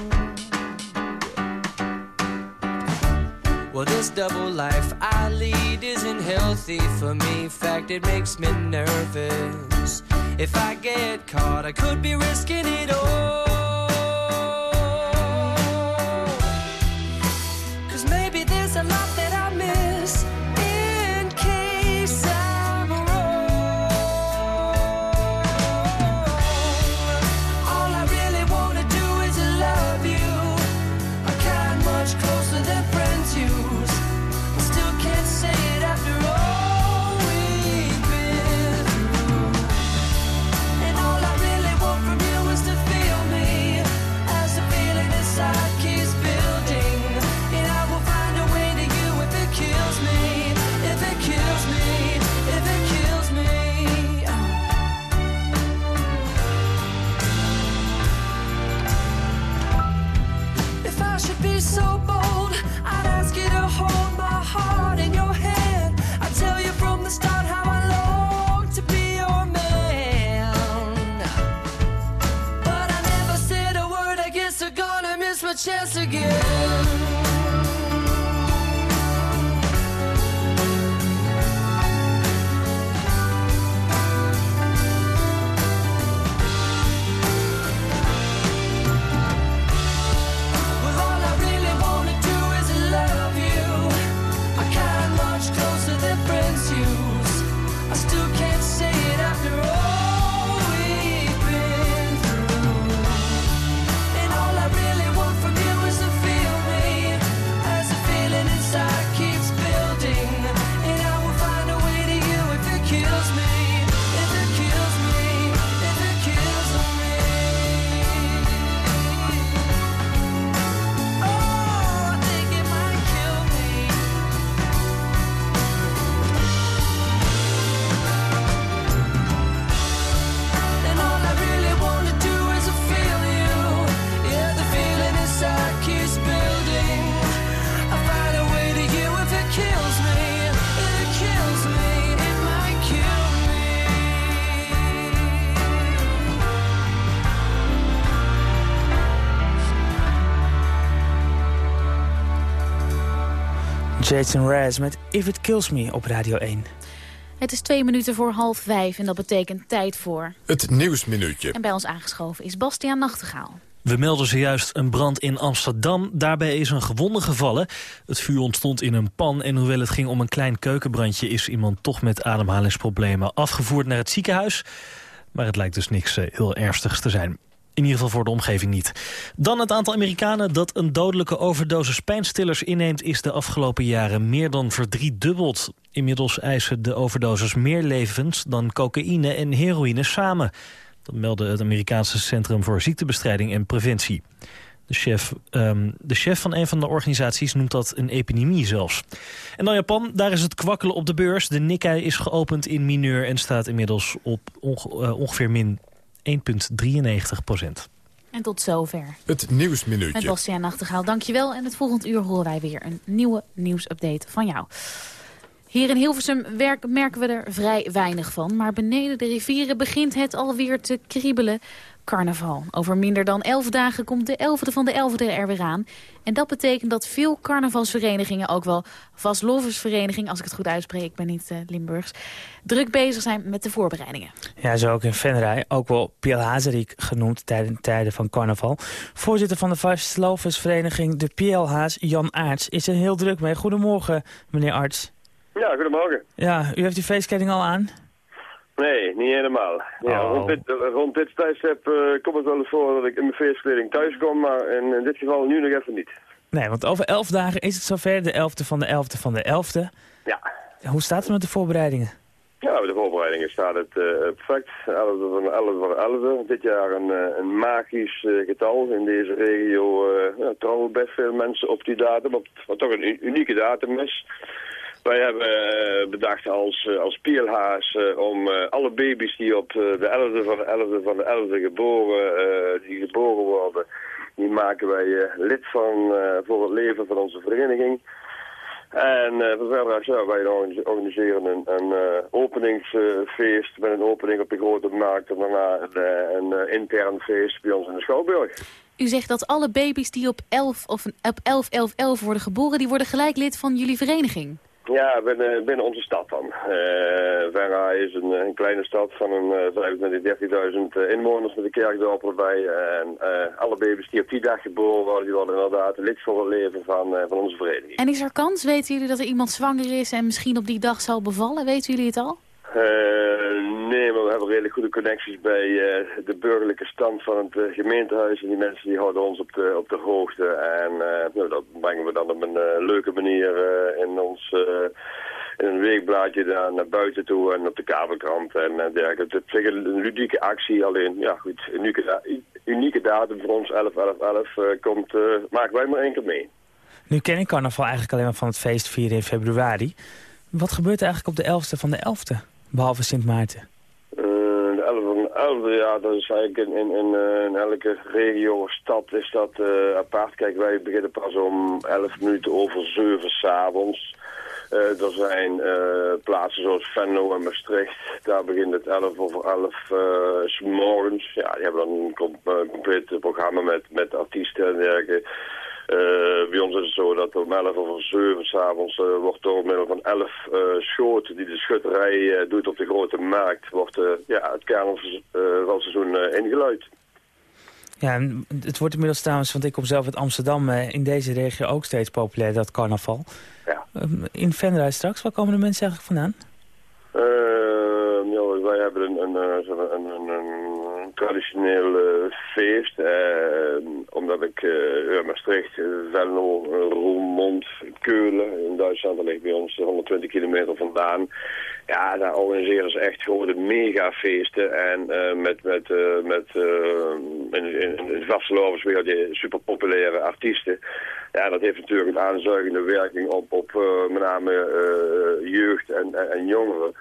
Well, this double life I lead isn't healthy for me. In fact, it makes me nervous. If I get caught, I could be risking it all. Cause maybe there's a lot Jason Raz met If It Kills Me op Radio 1. Het is twee minuten voor half vijf en dat betekent tijd voor... Het Nieuwsminuutje. En bij ons aangeschoven is Bastiaan Nachtegaal. We melden zojuist een brand in Amsterdam. Daarbij is een gewonde gevallen. Het vuur ontstond in een pan en hoewel het ging om een klein keukenbrandje... is iemand toch met ademhalingsproblemen afgevoerd naar het ziekenhuis. Maar het lijkt dus niks eh, heel ernstigs te zijn. In ieder geval voor de omgeving niet. Dan het aantal Amerikanen dat een dodelijke overdosis pijnstillers inneemt... is de afgelopen jaren meer dan verdriedubbeld. Inmiddels eisen de overdoses meer levens dan cocaïne en heroïne samen. Dat meldde het Amerikaanse Centrum voor Ziektebestrijding en Preventie. De chef, ehm, de chef van een van de organisaties noemt dat een epidemie zelfs. En dan Japan, daar is het kwakkelen op de beurs. De Nikkei is geopend in mineur en staat inmiddels op eh, ongeveer min 1,93 procent. En tot zover. Het Nieuwsminuutje. Met Bastiaan Nachtegaal, dankjewel. En het volgende uur horen wij weer een nieuwe nieuwsupdate van jou. Hier in Hilversum werk, merken we er vrij weinig van. Maar beneden de rivieren begint het alweer te kriebelen. Carnaval. Over minder dan elf dagen komt de 11e van de 11e er weer aan. En dat betekent dat veel carnavalsverenigingen, ook wel vastloversvereniging, als ik het goed uitspreek, ik ben niet uh, Limburgs, druk bezig zijn met de voorbereidingen. Ja, zo ook in Venray, ook wel Piel Hazerik genoemd tijdens tijden van carnaval. Voorzitter van de vastloversvereniging de PLH's, Jan Aarts, is er heel druk mee. Goedemorgen, meneer Arts. Ja, goedemorgen. Ja, u heeft die feestkleding al aan? Nee, niet helemaal. Ja, Oh. rond, dit, rond dit tijdstip uh, komt het wel eens voor dat ik in mijn feestkleding thuis kom, maar in, in dit geval nu nog even niet. Nee, want over elf dagen is het zover, de 11e van de 11e van de 11e. Ja. Hoe staat het met de voorbereidingen? Ja, met de voorbereidingen staat het uh, perfect. 11 van de 11 van de 11. Dit jaar een, uh, een magisch uh, getal. In deze regio ja, trouwen best veel mensen op die datum, op, wat toch een unieke datum is. Wij hebben uh, bedacht als, uh, als PLH's uh, om alle baby's die op de 11e van de 11e van de 11e geboren, die geboren worden, die maken wij lid van voor het leven van onze vereniging. En uh, verder ja, wij organiseren een, een uh, openingsfeest met een opening op de Grote Markt en daarna een, een intern feest bij ons in de Schouwburg. U zegt dat alle baby's die op 11 of op 11 11 11 worden geboren, die worden gelijk lid van jullie vereniging? Ja, binnen, binnen onze stad dan. Uh, Venra is een, een, kleine stad van een uh, 25.000 inwoners met een kerkdorp erbij. En uh, alle baby's die op die dag geboren worden, die worden inderdaad lid voor het leven van, van onze vereniging. En is er kans, weten jullie, dat er iemand zwanger is en misschien op die dag zal bevallen? Weten jullie het al? Nee, maar we hebben redelijk goede connecties bij de burgerlijke stand van het gemeentehuis. En die mensen die houden ons op de, op de hoogte. En nou, dat brengen we dan op een leuke manier in ons in een weekblaadje daar naar buiten toe en op de kabelkrant en dergelijke. Het is een ludieke actie, alleen, ja goed, unieke, unieke datum voor ons, 11, 11, 11, uh, komt, uh, maken wij maar één keer mee. Nu ken ik carnaval eigenlijk alleen maar van het feest vieren in februari. Wat gebeurt er eigenlijk op de 11e van de 11e, behalve Sint Maarten? de 11 van de 11e, ja, dat is eigenlijk in, in, in, in elke regio of stad is dat apart. Kijk, wij beginnen pas om 11 minuten over 7 s'avonds. Uh, er zijn uh, plaatsen zoals Venlo en Maastricht. Daar begint het 11 over 11 uh, s morgens. Ja, die hebben dan een com compleet programma met, met artiesten en dergelijke. Bij ons is het zo dat om 11 over 7 s'avonds wordt door middel van 11 schoten die de schutterij doet op de grote markt, wordt ja, het carnavalseizoen ingeluid. Ja, het wordt inmiddels trouwens, want ik kom zelf uit Amsterdam, in deze regio ook steeds populair, dat carnaval. Ja. In Venray straks, waar komen de mensen eigenlijk vandaan? Uh, ja, wij hebben een, een, een, een, een traditioneel uh, feest. Uh, omdat ik uh, Maastricht, Venlo, Roermond, Keulen in Duitsland, dat ligt bij ons 120 kilometer vandaan. Ja, daar organiseren ze echt gewoon de megafeesten. En met, met, met in, in, in de vastelovers weer die super populaire artiesten. Ja, dat heeft natuurlijk een aanzuigende werking op, op uh, met name uh, jeugd en, en, jongeren.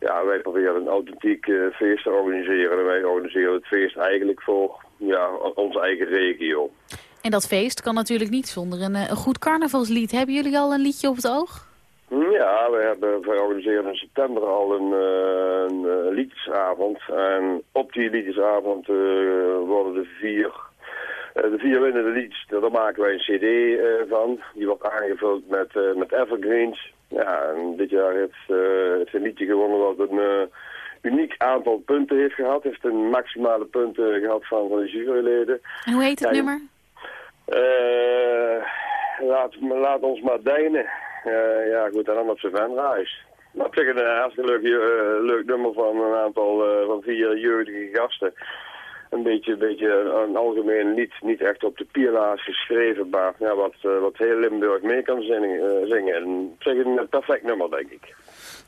Ja, wij proberen een authentiek uh, feest te organiseren. En wij organiseren het feest eigenlijk voor ja, onze eigen regio. En dat feest kan natuurlijk niet zonder een, een goed carnavalslied. Hebben jullie al een liedje op het oog? Ja, we hebben wij organiseren in september al een, een liedjesavond. En op die liedjesavond worden de vier eh, de vier winnende lieds, daar maken wij een cd eh, van. Die wordt aangevuld met, eh, met evergreens. Ja, en dit jaar heeft, heeft een liedje gewonnen wat een uniek aantal punten heeft gehad. Heeft een maximale punten gehad van, van de juryleden. En hoe heet het nummer? laat, laat ons maar deinen. ja, goed, en dan op zijn vanreis. Maar op zich een hartstikke leuk, leuk nummer van een aantal van vier jeugdige gasten een beetje, een beetje een algemeen lied, niet echt op de pielaars geschreven, maar ja, wat, uh, wat heel Limburg mee kan zingen. Uh, zingen. En zeg een perfect nummer, denk ik.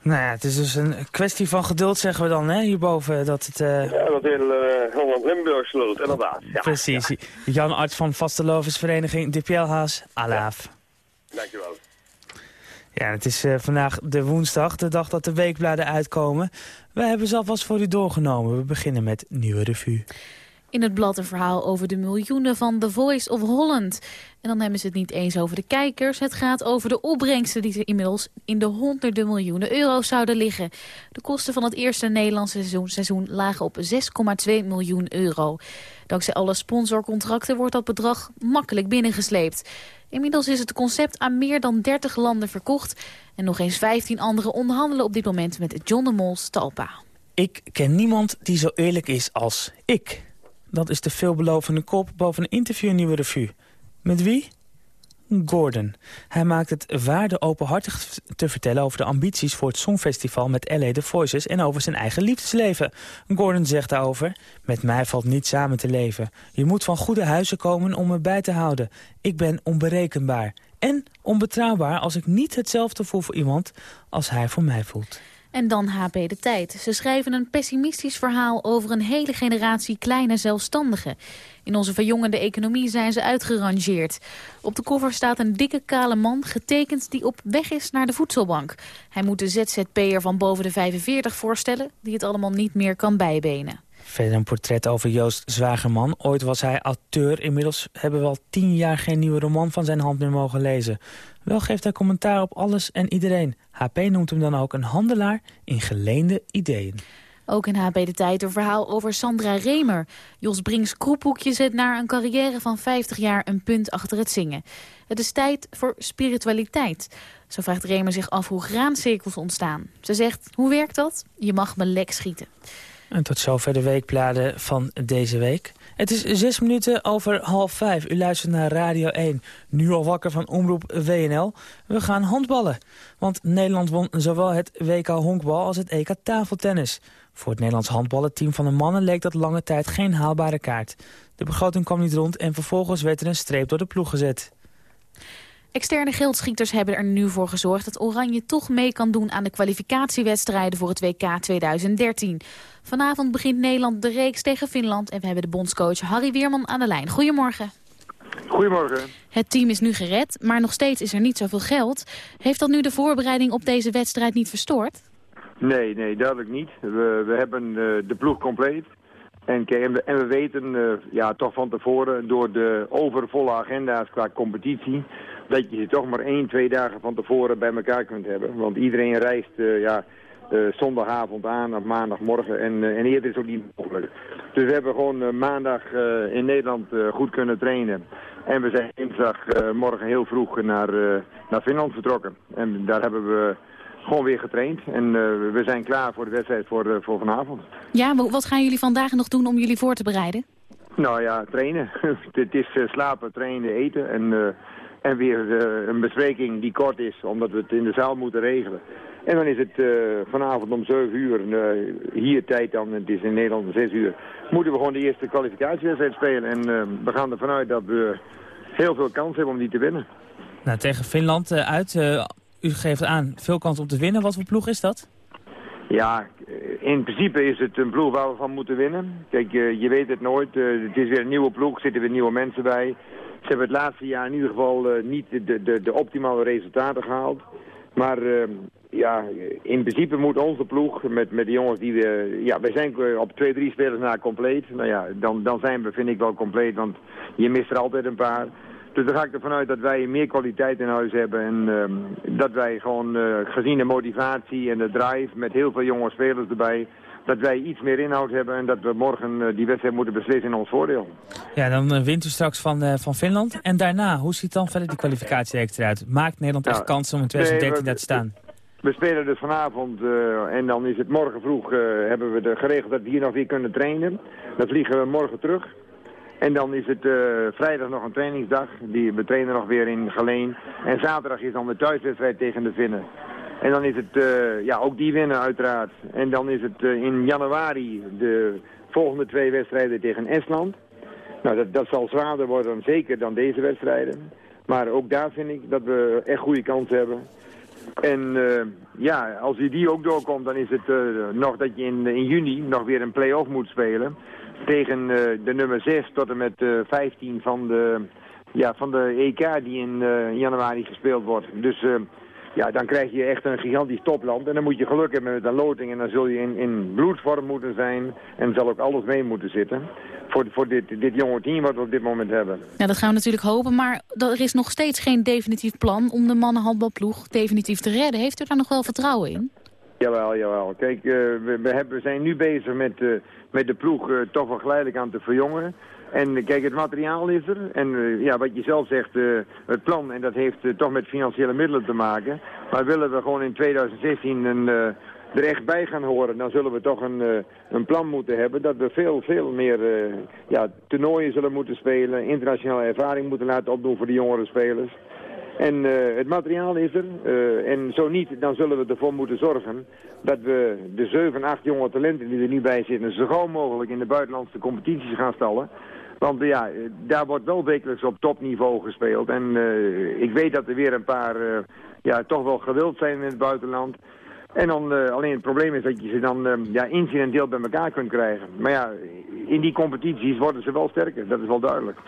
Nou ja, het is dus een kwestie van geduld, zeggen we dan, hè, hierboven. Dat het, uh... Ja, dat heel Holland-Limburg lult, inderdaad. Ja, Precies. Ja. Jan Arts van Vasteloversvereniging De Pjelhaas, Alaaf. Ja. Dankjewel. Ja, het is uh, vandaag de woensdag, de dag dat de weekbladen uitkomen. We hebben ze alvast voor u doorgenomen. We beginnen met Nieuwe Revue. In het blad een verhaal over de miljoenen van The Voice of Holland. En dan hebben ze het niet eens over de kijkers. Het gaat over de opbrengsten die ze inmiddels in de honderden miljoenen euro's zouden liggen. De kosten van het eerste Nederlandse seizoen, seizoen lagen op 6,2 miljoen euro. Dankzij alle sponsorcontracten wordt dat bedrag makkelijk binnengesleept. Inmiddels is het concept aan meer dan 30 landen verkocht. En nog eens 15 anderen onderhandelen op dit moment met John de Mol's Talpa. Ik ken niemand die zo eerlijk is als ik. Dat is de veelbelovende kop boven een interview in Nieuwe Revue. Met wie? Gordon. Hij maakt het waarde openhartig te vertellen over de ambities voor het Songfestival met LA The Voices en over zijn eigen liefdesleven. Gordon zegt daarover, met mij valt niet samen te leven. Je moet van goede huizen komen om me bij te houden. Ik ben onberekenbaar en onbetrouwbaar als ik niet hetzelfde voel voor iemand als hij voor mij voelt. En dan HP De Tijd. Ze schrijven een pessimistisch verhaal over een hele generatie kleine zelfstandigen. In onze verjongende economie zijn ze uitgerangeerd. Op de cover staat een dikke kale man getekend die op weg is naar de voedselbank. Hij moet de ZZP'er van boven de 45 voorstellen die het allemaal niet meer kan bijbenen. Verder een portret over Joost Zwagerman. Ooit was hij auteur. Inmiddels hebben we al tien jaar geen nieuwe roman van zijn hand meer mogen lezen. Wel geeft hij commentaar op alles en iedereen. HP noemt hem dan ook een handelaar in geleende ideeën. Ook in HP De Tijd een verhaal over Sandra Remer. Jos Brinks kroephoekje zet na een carrière van 50 jaar een punt achter het zingen. Het is tijd voor spiritualiteit. Zo vraagt Remer zich af hoe graancirkels ontstaan. Ze zegt, hoe werkt dat? Je mag me lek schieten. En tot zover de weekbladen van deze week. Het is zes minuten over half vijf. U luistert naar Radio 1. Nu al wakker van Omroep WNL. We gaan handballen. Want Nederland won zowel het WK honkbal als het EK tafeltennis. Voor het Nederlands handballenteam van de mannen leek dat lange tijd geen haalbare kaart. De begroting kwam niet rond en vervolgens werd er een streep door de ploeg gezet. Externe geldschieters hebben er nu voor gezorgd dat Oranje toch mee kan doen aan de kwalificatiewedstrijden voor het WK 2013. Vanavond begint Nederland de reeks tegen Finland en we hebben de bondscoach Harry Weerman aan de lijn. Goedemorgen. Goedemorgen. Het team is nu gered, maar nog steeds is er niet zoveel geld. Heeft dat nu de voorbereiding op deze wedstrijd niet verstoord? Nee, nee, duidelijk niet. We, we hebben uh, de ploeg compleet. En, en, we, en we weten uh, ja, toch van tevoren door de overvolle agenda's qua competitie... dat je je toch maar één, twee dagen van tevoren bij elkaar kunt hebben. Want iedereen reist uh, ja, zondagavond aan of maandagmorgen en, en eerder is ook niet mogelijk. Dus we hebben gewoon maandag in Nederland goed kunnen trainen. En we zijn dinsdagmorgen heel vroeg naar, naar Finland vertrokken. En daar hebben we gewoon weer getraind. En we zijn klaar voor de wedstrijd voor, voor vanavond. Ja, wat gaan jullie vandaag nog doen om jullie voor te bereiden? Nou ja, trainen. Het is slapen, trainen, eten en, en weer een bespreking die kort is, omdat we het in de zaal moeten regelen. En dan is het vanavond om 7 uur, hier tijd dan, het is in Nederland om 6 uur, moeten we gewoon de eerste kwalificatiewedstrijd spelen. En we gaan ervan uit dat we heel veel kans hebben om die te winnen. Nou, tegen Finland uit, u geeft aan veel kans om te winnen. Wat voor ploeg is dat? Ja, in principe is het een ploeg waar we van moeten winnen. Kijk, je weet het nooit. Het is weer een nieuwe ploeg, zitten weer nieuwe mensen bij. Ze hebben het laatste jaar in ieder geval niet de, de, de optimale resultaten gehaald. Maar ja, in principe moet onze ploeg met, met de jongens die we... Ja, wij zijn op twee, drie spelers na compleet. Nou ja, dan, dan zijn we, vind ik wel compleet, want je mist er altijd een paar. Dus daar ga ik ervan uit dat wij meer kwaliteit in huis hebben. En uh, dat wij gewoon, uh, gezien de motivatie en de drive, met heel veel jonge spelers erbij... dat wij iets meer inhoud hebben en dat we morgen uh, die wedstrijd moeten beslissen in ons voordeel. Ja, dan wint u straks van, van Finland. En daarna, hoe ziet dan verder die kwalificatie eruit? Maakt Nederland echt nou, kans om in 2013 daar te staan? We spelen dus vanavond en dan is het morgen vroeg, hebben we de geregeld dat we hier nog weer kunnen trainen. Dan vliegen we morgen terug. En dan is het uh, vrijdag nog een trainingsdag. Die, we trainen nog weer in Geleen. En zaterdag is dan de thuiswedstrijd tegen de Finnen. En dan is het, uh, ja, ook die winnen uiteraard. En dan is het uh, in januari de volgende twee wedstrijden tegen Estland. Nou, dat, dat zal zwaarder worden, zeker dan deze wedstrijden. Maar ook daar vind ik dat we echt goede kansen hebben. En ja, als je die ook doorkomt, dan is het nog dat je in, in juni nog weer een play-off moet spelen tegen de nummer 6 tot en met uh, 15 van de, ja, van de EK die in januari gespeeld wordt. Dus ja, dan krijg je echt een gigantisch topland. En dan moet je geluk hebben met een loting en dan zul je in, in bloedvorm moeten zijn. En zal ook alles mee moeten zitten voor, voor dit, dit jonge team wat we op dit moment hebben. Ja, dat gaan we natuurlijk hopen, maar er is nog steeds geen definitief plan om de mannenhandbalploeg definitief te redden. Heeft u daar nog wel vertrouwen in? Jawel, jawel. Kijk, uh, we, we, hebben, we zijn nu bezig met, uh, met de ploeg uh, toch wel geleidelijk aan te verjongen. En kijk, het materiaal is er. En ja, wat je zelf zegt, het plan, en dat heeft toch met financiële middelen te maken. Maar willen we gewoon in 2016 een, er echt bij gaan horen, dan zullen we toch een, een plan moeten hebben dat we veel, veel meer ja, toernooien zullen moeten spelen, internationale ervaring moeten laten opdoen voor de jongere spelers. En het materiaal is er. En zo niet, dan zullen we ervoor moeten zorgen dat we de 7, 8 jonge talenten die er nu bij zitten... zo gauw mogelijk in de buitenlandse competities gaan stallen. Want ja, daar wordt wel wekelijks op topniveau gespeeld. En ik weet dat er weer een paar ja, toch wel gewild zijn in het buitenland. En dan alleen het probleem is dat je ze dan ja, incidenteel bij elkaar kunt krijgen. Maar ja, in die competities worden ze wel sterker. Dat is wel duidelijk.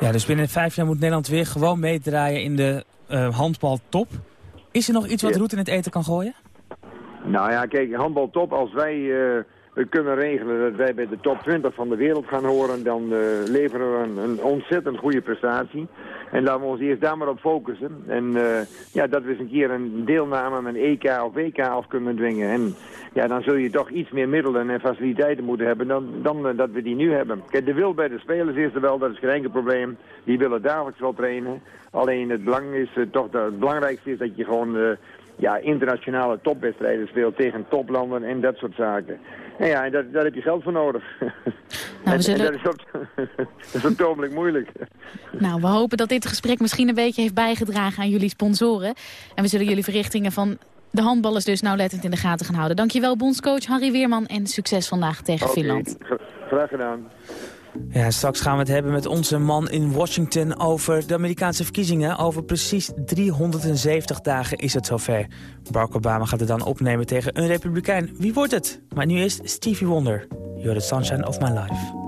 Ja, dus binnen vijf jaar moet Nederland weer gewoon meedraaien in de uh, handbaltop. Is er nog iets wat ja. roet in het eten kan gooien? Nou ja, kijk, handbaltop, als wij kunnen regelen dat wij bij de top 20 van de wereld gaan horen, dan uh, leveren we een, een, ontzettend goede prestatie. En laten we ons eerst daar maar op focussen. En uh, ja, dat we eens een keer een deelname een EK of WK af kunnen dwingen. En ja, dan zul je toch iets meer middelen en faciliteiten moeten hebben dan, dan uh, dat we die nu hebben. Kijk, de wil bij de spelers is er wel, dat is geen enkel probleem. Die willen dagelijks wel trainen. Alleen het, belang is, toch, dat het belangrijkste is dat je gewoon ja, internationale topwedstrijden speelt tegen toplanden en dat soort zaken. En ja, daar, daar heb je geld voor nodig. Nou, zullen... en, dat is is moeilijk. Nou, we hopen dat dit gesprek misschien een beetje heeft bijgedragen aan jullie sponsoren. En we zullen jullie verrichtingen van de handballers dus nauwlettend in de gaten gaan houden. Dankjewel bondscoach Harry Weerman en succes vandaag tegen okay. Finland. Graag gedaan. Ja, straks gaan we het hebben met onze man in Washington over de Amerikaanse verkiezingen. Over precies 370 dagen is het zover. Barack Obama gaat het dan opnemen tegen een republikein. Wie wordt het? Maar nu is Stevie Wonder. You're the sunshine of my life.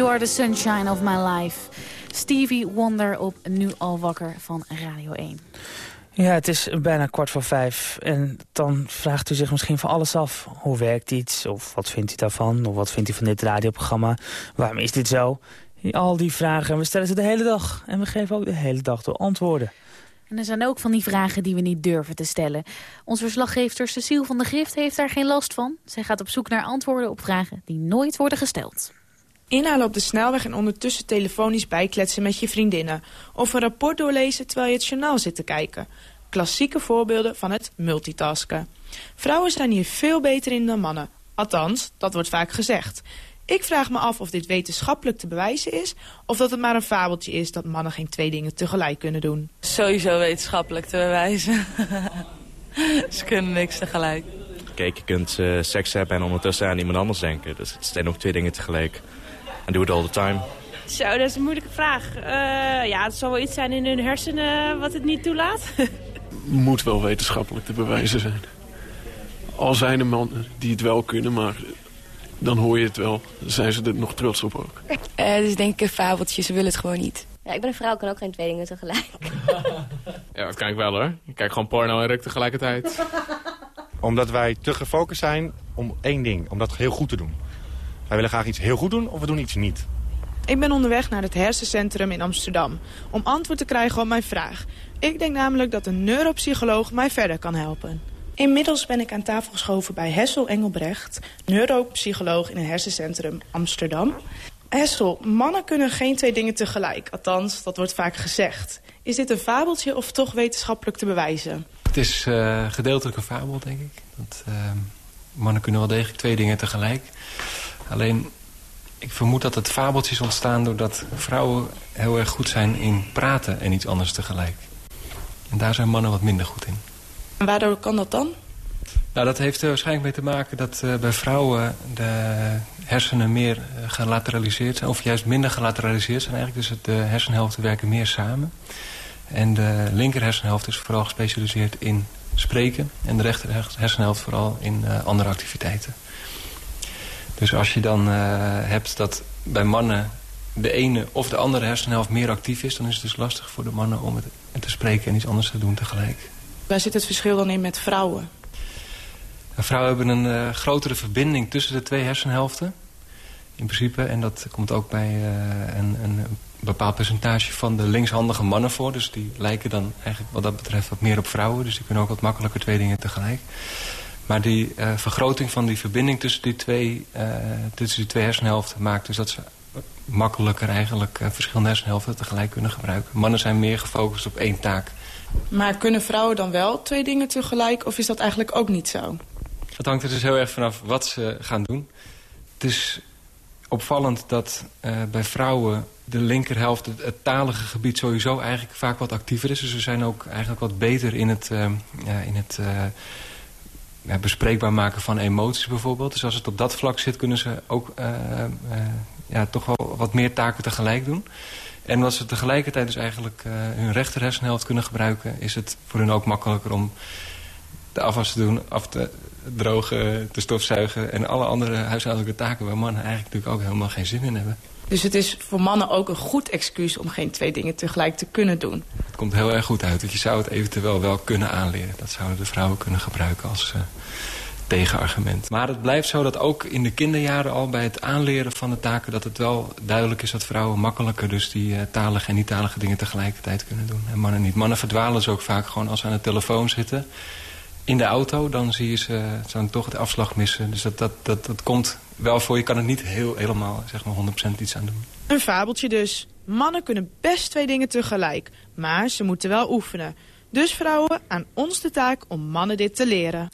You are the sunshine of my life. Stevie Wonder op Nu al wakker van Radio 1. Ja, het is bijna kwart voor vijf. En dan vraagt u zich misschien van alles af. Hoe werkt iets? Of wat vindt u daarvan? Of wat vindt u van dit radioprogramma? Waarom is dit zo? Al die vragen. We stellen ze de hele dag. En we geven ook de hele dag door antwoorden. En er zijn ook van die vragen die we niet durven te stellen. Onze verslaggever Cecile van der Grift heeft daar geen last van. Zij gaat op zoek naar antwoorden op vragen die nooit worden gesteld. Inhalen op de snelweg en ondertussen telefonisch bijkletsen met je vriendinnen. Of een rapport doorlezen terwijl je het journaal zit te kijken. Klassieke voorbeelden van het multitasken. Vrouwen zijn hier veel beter in dan mannen. Althans, dat wordt vaak gezegd. Ik vraag me af of dit wetenschappelijk te bewijzen is... of dat het maar een fabeltje is dat mannen geen twee dingen tegelijk kunnen doen. Sowieso wetenschappelijk te bewijzen. Ze kunnen niks tegelijk. Kijk, je kunt uh, seks hebben en ondertussen aan iemand anders denken. Dus het zijn ook twee dingen tegelijk. Doe het all the time. Zo, dat is een moeilijke vraag. Uh, ja, het zal wel iets zijn in hun hersenen wat het niet toelaat. Moet wel wetenschappelijk te bewijzen zijn. Al zijn er mannen die het wel kunnen, maar dan hoor je het wel. Dan zijn ze er nog trots op ook. Uh, dus denk ik een fabeltje, ze willen het gewoon niet. Ja, ik ben een vrouw, kan ook geen twee dingen tegelijk. ja, dat kan ik wel hoor. Ik kijk gewoon porno en ruk tegelijkertijd. Omdat wij te gefocust zijn om één ding, om dat heel goed te doen. Wij willen graag iets heel goed doen of we doen iets niet. Ik ben onderweg naar het hersencentrum in Amsterdam om antwoord te krijgen op mijn vraag. Ik denk namelijk dat een neuropsycholoog mij verder kan helpen. Inmiddels ben ik aan tafel geschoven bij Hessel Engelbrecht, neuropsycholoog in het hersencentrum Amsterdam. Hessel, mannen kunnen geen twee dingen tegelijk. Althans, dat wordt vaak gezegd. Is dit een fabeltje of toch wetenschappelijk te bewijzen? Het is uh, gedeeltelijk een fabel, denk ik. Want, uh, mannen kunnen wel degelijk twee dingen tegelijk. Alleen, ik vermoed dat het fabeltjes ontstaan doordat vrouwen heel erg goed zijn in praten en iets anders tegelijk. En daar zijn mannen wat minder goed in. En waardoor kan dat dan? Nou, dat heeft er waarschijnlijk mee te maken dat uh, bij vrouwen de hersenen meer uh, gelateraliseerd zijn. Of juist minder gelateraliseerd zijn eigenlijk. Dus de hersenhelften werken meer samen. En de linker hersenhelft is vooral gespecialiseerd in spreken. En de rechter hersenhelft vooral in uh, andere activiteiten. Dus als je dan hebt dat bij mannen de ene of de andere hersenhelft meer actief is... dan is het dus lastig voor de mannen om het te spreken en iets anders te doen tegelijk. Waar zit het verschil dan in met vrouwen? Vrouwen hebben een uh, grotere verbinding tussen de twee hersenhelften. In principe. En dat komt ook bij uh, een, een, bepaald percentage van de linkshandige mannen voor. Dus die lijken dan eigenlijk wat dat betreft wat meer op vrouwen. Dus die kunnen ook wat makkelijker twee dingen tegelijk. Maar die uh, vergroting van die verbinding tussen die twee, tussen die twee hersenhelften maakt dus dat ze makkelijker eigenlijk verschillende hersenhelften tegelijk kunnen gebruiken. Mannen zijn meer gefocust op één taak. Maar kunnen vrouwen dan wel twee dingen tegelijk of is dat eigenlijk ook niet zo? Dat hangt er dus heel erg vanaf wat ze gaan doen. Het is opvallend dat uh, bij vrouwen de linkerhelft, het, het, talige gebied sowieso eigenlijk vaak wat actiever is. Dus ze zijn ook eigenlijk wat beter in het, uh, ja, in het uh, bespreekbaar maken van emoties bijvoorbeeld. Dus als het op dat vlak zit kunnen ze ook ja, toch wel wat meer taken tegelijk doen. En als ze tegelijkertijd dus eigenlijk hun rechter hersenhelft kunnen gebruiken... is het voor hen ook makkelijker om de afwas te doen, af te drogen, te stofzuigen... en alle andere huishoudelijke taken waar mannen eigenlijk natuurlijk ook helemaal geen zin in hebben. Dus het is voor mannen ook een goed excuus om geen twee dingen tegelijk te kunnen doen? Het komt heel erg goed uit, want je zou het eventueel wel kunnen aanleren. Dat zouden de vrouwen kunnen gebruiken als uh, tegenargument. Maar het blijft zo dat ook in de kinderjaren al bij het aanleren van de taken... dat het wel duidelijk is dat vrouwen makkelijker dus die uh, talige en niet-talige dingen tegelijkertijd kunnen doen. En mannen niet. Mannen verdwalen ze ook vaak gewoon als ze aan de telefoon zitten in de auto, dan zie je ze dan toch de afslag missen. Dus dat, dat, dat, dat komt wel voor. Je kan er niet heel, helemaal zeg maar 100% iets aan doen. Een fabeltje dus. Mannen kunnen best twee dingen tegelijk. Maar ze moeten wel oefenen. Dus vrouwen, aan ons de taak om mannen dit te leren.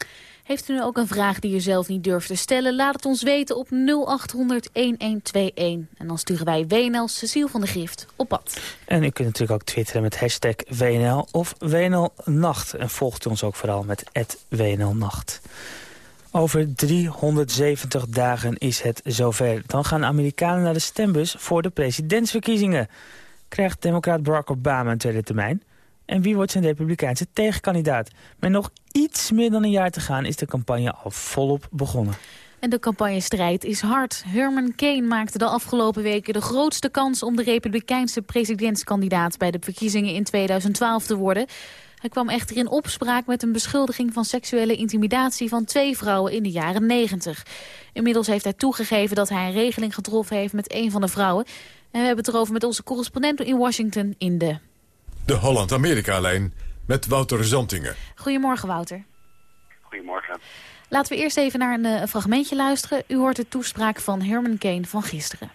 Heeft u nu ook een vraag die u zelf niet durft te stellen? Laat het ons weten op 0800-1121. En dan sturen wij WNL Cecile van de Gift op pad. En u kunt natuurlijk ook twitteren met hashtag WNL of WNL Nacht. En volgt u ons ook vooral met WNL Nacht. Over 370 dagen is het zover. Dan gaan Amerikanen naar de stembus voor de presidentsverkiezingen. Krijgt democraat Barack Obama een tweede termijn? En wie wordt zijn republikeinse tegenkandidaat? Met nog iets meer dan een jaar te gaan is de campagne al volop begonnen. En de campagnestrijd is hard. Herman Kane maakte de afgelopen weken de grootste kans om de republikeinse presidentskandidaat bij de verkiezingen in 2012 te worden. Hij kwam echter in opspraak met een beschuldiging van seksuele intimidatie van twee vrouwen in de jaren 90. Inmiddels heeft hij toegegeven dat hij een regeling getroffen heeft met een van de vrouwen. En we hebben het erover met onze correspondent in Washington in de de Holland-Amerika-lijn met Wouter Zantingen. Goedemorgen, Wouter. Goedemorgen. Laten we eerst even naar een, uh, fragmentje luisteren. U hoort de toespraak van Herman Kane van gisteren.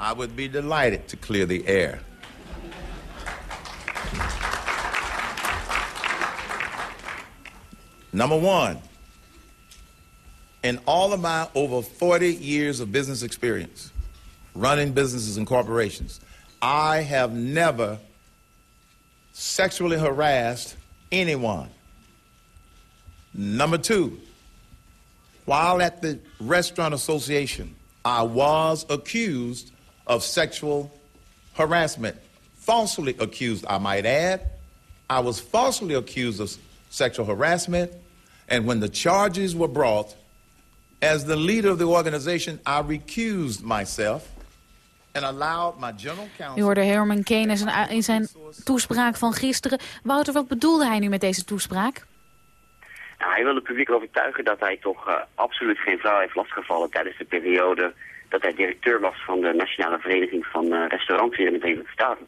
I would be delighted to clear the air. Number one, in all of my over 40 years of business experience, running businesses and corporations, I have never sexually harassed anyone. Number two, while at the Restaurant Association, I was accused of sexual harassment. Falsely accused, I might add. I was falsely accused of sexual harassment, and when the charges were brought, as the leader of the organization, I recused myself U hoorde Herman Kane in zijn toespraak van gisteren. Wouter, wat bedoelde hij nu met deze toespraak? Nou, hij wil het publiek overtuigen dat hij toch eh, absoluut geen vrouw heeft lastgevallen tijdens de periode dat hij directeur was van de Nationale Vereniging van eh, Restaurants in de Verenigde Staten.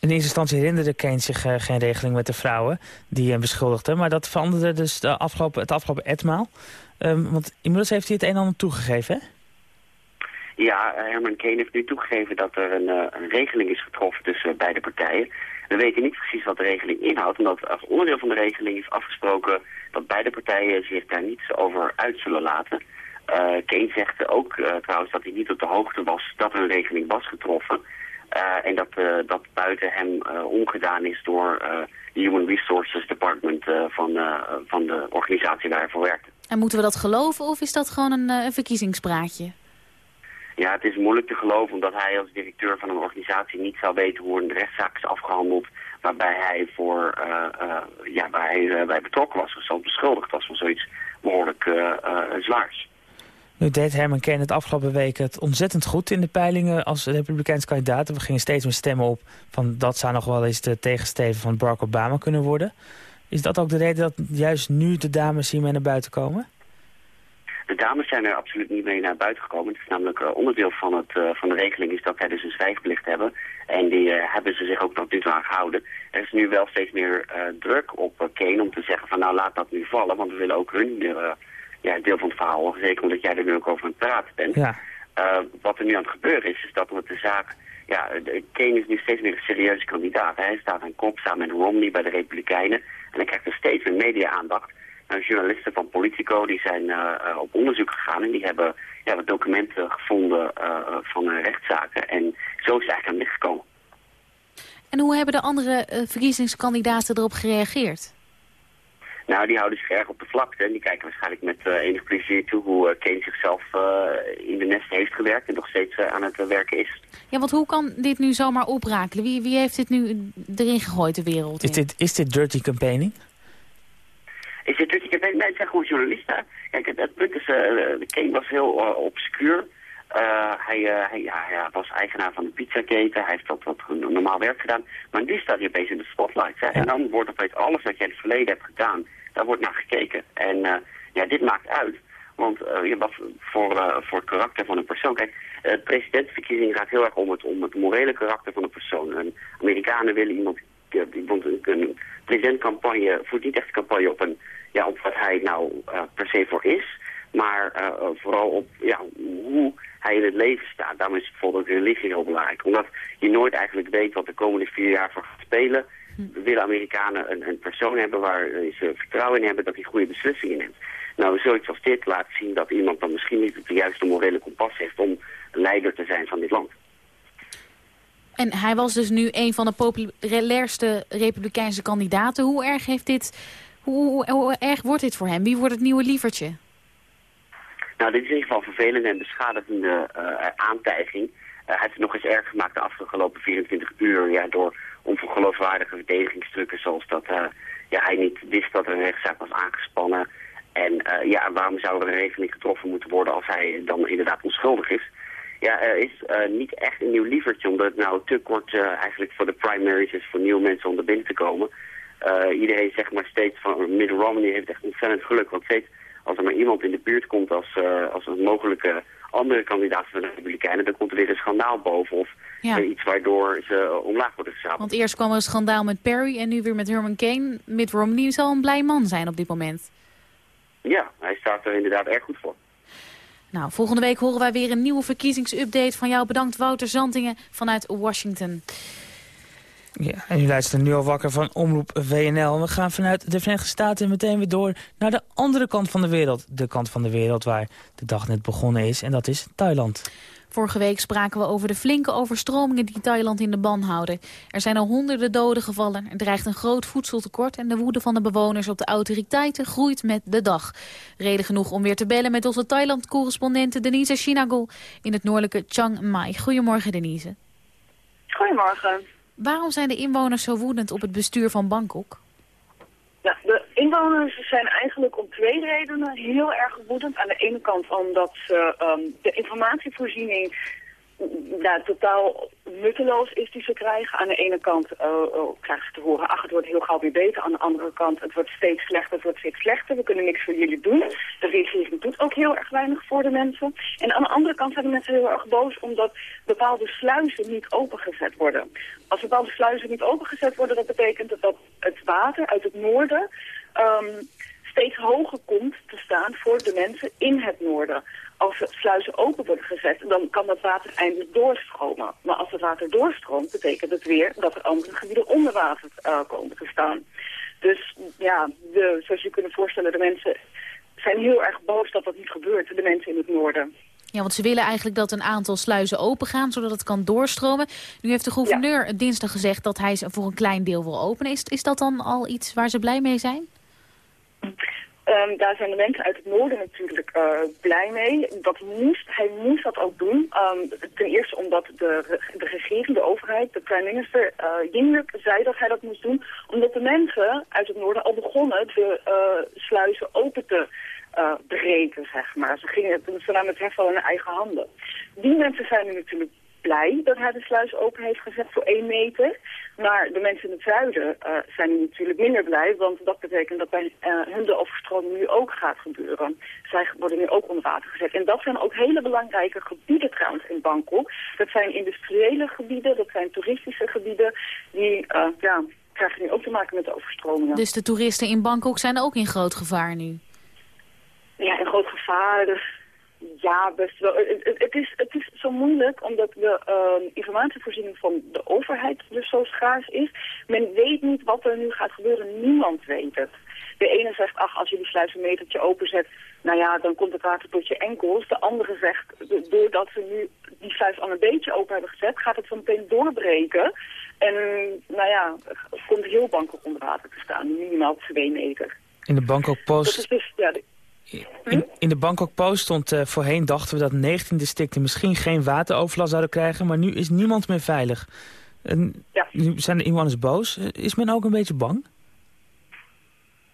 In eerste instantie herinnerde Kane zich eh, geen regeling met de vrouwen die hem beschuldigden. Maar dat veranderde dus de afgelopen, het afgelopen etmaal. Um, want inmiddels heeft hij het een en ander toegegeven, hè? Ja, eh, Herman Kane heeft nu toegegeven dat er een, uh, een regeling is getroffen tussen beide partijen. We weten niet precies wat de regeling inhoudt, omdat als onderdeel van de regeling is afgesproken dat beide partijen zich daar niets over uit zullen laten. Uh, Kane zegt ook trouwens dat hij niet op de hoogte was dat er een regeling was getroffen. En dat dat buiten hem omgedaan is door de Human Resources Department van, van de organisatie waar hij voor werkte. En moeten we dat geloven of is dat gewoon een, een verkiezingspraatje? Ja, het is moeilijk te geloven omdat hij als directeur van een organisatie niet zou weten hoe een rechtszaak is afgehandeld waarbij hij, voor, uh, uh, ja, waar hij uh, bij betrokken was of zelfs beschuldigd was van zoiets behoorlijk zwaars. Nu deed Herman Kane het afgelopen week het ontzettend goed in de peilingen als republikeins kandidaat. We gingen steeds meer stemmen op van dat zou nog wel eens de tegensteven van Barack Obama kunnen worden. Is dat ook de reden dat juist nu de dames hiermee naar buiten komen? De dames zijn er absoluut niet mee naar buiten gekomen. Het is namelijk uh, onderdeel van, het, uh, van de regeling is dat zij dus een zwijgplicht hebben. En die uh, hebben ze zich ook tot nu toe aan gehouden. Er is nu wel steeds meer druk op Kane om te zeggen van nou laat dat nu vallen. Want we willen ook hun ja, deel van het verhaal. Zeker omdat jij er nu ook over aan het praten bent. Ja. wat er nu aan het gebeuren is, is dat met de zaak... Ja, Kane is nu steeds meer een serieuze kandidaat. Hij staat aan kop samen met Romney bij de Republikeinen. En hij krijgt er steeds meer media-aandacht journalisten van Politico die zijn uh, op onderzoek gegaan en die hebben ja, wat documenten gevonden uh, van rechtszaken. En zo is het eigenlijk aan het licht gekomen. En hoe hebben de andere verkiezingskandidaten erop gereageerd? Nou, die houden zich erg op de vlakte en die kijken waarschijnlijk met enig plezier toe hoe Kane zichzelf in de nest heeft gewerkt en nog steeds aan het werken is. Ja, want hoe kan dit nu zomaar oprakelen? Wie, wie heeft dit nu erin gegooid, de wereld? Is dit, is dit dirty campaigning? Is het dus, ik heb, nee, het zijn gewoon journalisten. Kijk, het, het punt is, uh, Kane was heel uh, obscuur. Uh, hij, hij, ja, hij, was eigenaar van de pizzaketen. Hij heeft dat wat normaal werk gedaan. Maar nu staat hij opeens in de spotlight. Hè? Ja. En dan wordt opeens alles wat je in het verleden hebt gedaan, daar wordt naar gekeken. En ja, dit maakt uit. Want je was voor, voor het karakter van een persoon. Kijk, de presidentsverkiezing gaat heel erg om het, om het morele karakter van een persoon. En Amerikanen willen iemand, iemand een, een presidentcampagne voert niet echt een campagne op een ja, op wat hij nou per se voor is, maar vooral op ja, hoe hij in het leven staat. Daarom is bijvoorbeeld religie heel belangrijk. Omdat je nooit eigenlijk weet wat de komende vier jaar voor gaat spelen. We willen Amerikanen een, een persoon hebben waar ze vertrouwen in hebben dat hij goede beslissingen neemt. Nou, zoiets als dit laat zien dat iemand dan misschien niet het juiste morele kompas heeft om leider te zijn van dit land. En hij was dus nu een van de populairste republikeinse kandidaten. Hoe erg heeft dit hoe, hoe, erg wordt dit voor hem? Wie wordt het nieuwe lievertje? Nou, dit is in ieder geval vervelende en beschadigende uh, aantijging. Uh, hij heeft het nog eens erg gemaakt de afgelopen 24 uur... Ja, door ongeloofwaardige verdedigingstrukken zoals dat uh, ja, hij niet wist dat er een rechtszaak was aangespannen. En ja, waarom zou er een regeling getroffen moeten worden als hij dan inderdaad onschuldig is? Ja, er is niet echt een nieuw lievertje, omdat het nou te kort eigenlijk voor de primaries is voor nieuwe mensen om er binnen te komen. Iedereen zegt maar steeds van Mitt Romney heeft echt ontzettend geluk. Want steeds als er maar iemand in de buurt komt als, als een mogelijke andere kandidaat van de Republikeinen, dan komt er weer een schandaal boven. Of ja. iets waardoor ze omlaag worden gezabeld. Want eerst kwam er een schandaal met Perry en nu weer met Herman Kane. Mitt Romney zal een blij man zijn op dit moment. Ja, hij staat er inderdaad erg goed voor. Nou, volgende week horen wij weer een nieuwe verkiezingsupdate van jou. Bedankt Wouter Zantingen vanuit Washington. Ja, en u luistert nu al wakker van Omroep WNL. We gaan vanuit de Verenigde Staten meteen weer door naar de andere kant van de wereld. De kant van de wereld waar de dag net begonnen is. En dat is Thailand. Vorige week spraken we over de flinke overstromingen die Thailand in de ban houden. Er zijn al honderden doden gevallen, er dreigt een groot voedseltekort... en de woede van de bewoners op de autoriteiten groeit met de dag. Reden genoeg om weer te bellen met onze Thailand-correspondente Denise Shinagol... in het noordelijke Chiang Mai. Goedemorgen, Denise. Goedemorgen. Waarom zijn de inwoners zo woedend op het bestuur van Bangkok? Ja, de inwoners zijn eigenlijk om twee redenen heel erg woedend. Aan de ene kant omdat um, de informatievoorziening ja, totaal nutteloos is die ze krijgen. Aan de ene kant uh, uh, krijgen ze te horen, ach, het wordt heel gauw weer beter. Aan de andere kant, het wordt steeds slechter, het wordt steeds slechter. We kunnen niks voor jullie doen. De regering doet ook heel erg weinig voor de mensen. En aan de andere kant zijn de mensen heel erg boos omdat bepaalde sluizen niet opengezet worden. Als bepaalde sluizen niet opengezet worden, dat betekent dat het water uit het noorden... Um, steeds hoger komt te staan voor de mensen in het noorden. Als de sluizen open worden gezet, dan kan dat water eindelijk doorstromen. Maar als het water doorstroomt, betekent het weer dat er andere gebieden onder water uh, komen te staan. Dus ja, de, zoals je kunt voorstellen, de mensen zijn heel erg boos dat dat niet gebeurt, de mensen in het noorden. Ja, want ze willen eigenlijk dat een aantal sluizen opengaan, zodat het kan doorstromen. Nu heeft de gouverneur ja. dinsdag gezegd dat hij ze voor een klein deel wil openen. Is, is dat dan al iets waar ze blij mee zijn? Um, daar zijn de mensen uit het noorden natuurlijk uh, blij mee. Dat moest, hij moest dat ook doen. Um, ten eerste omdat de, de regering, de overheid, de prime minister uh, zei dat hij dat moest doen. Omdat de mensen uit het noorden al begonnen de uh, sluizen open te breken, zeg maar. Ze, gingen, ze namen het heft al in eigen handen. Die mensen zijn nu natuurlijk blij dat hij de sluis open heeft gezet voor één meter. Maar de mensen in het zuiden uh, zijn natuurlijk minder blij, want dat betekent dat bij uh, hun de overstroming nu ook gaat gebeuren. Zij worden nu ook onder water gezet. En dat zijn ook hele belangrijke gebieden trouwens in Bangkok. Dat zijn industriële gebieden, dat zijn toeristische gebieden, die uh, ja, krijgen nu ook te maken met de overstromingen. Dus de toeristen in Bangkok zijn ook in groot gevaar nu? Ja, in groot gevaar. Dus ja, best wel. Het, is, het is zo moeilijk omdat de uh, informatievoorziening van de overheid dus zo schaars is. Men weet niet wat er nu gaat gebeuren. Niemand weet het. De ene zegt, ach, als je die sluis een metertje openzet, nou ja, dan komt het water tot je enkels. De andere zegt, doordat ze nu die sluis al een beetje open hebben gezet, gaat het zo meteen doorbreken. En nou ja, komt heel Bangkok onder water te staan, minimaal twee meter. In de Bangkok Post... Dat is dus, ja, de, in, in, de Bangkok Post stond uh, voorheen, dachten we dat 19 districten misschien geen wateroverlast zouden krijgen, maar nu is niemand meer veilig. En ja. Nu zijn de inwoners boos. Is men ook een beetje bang?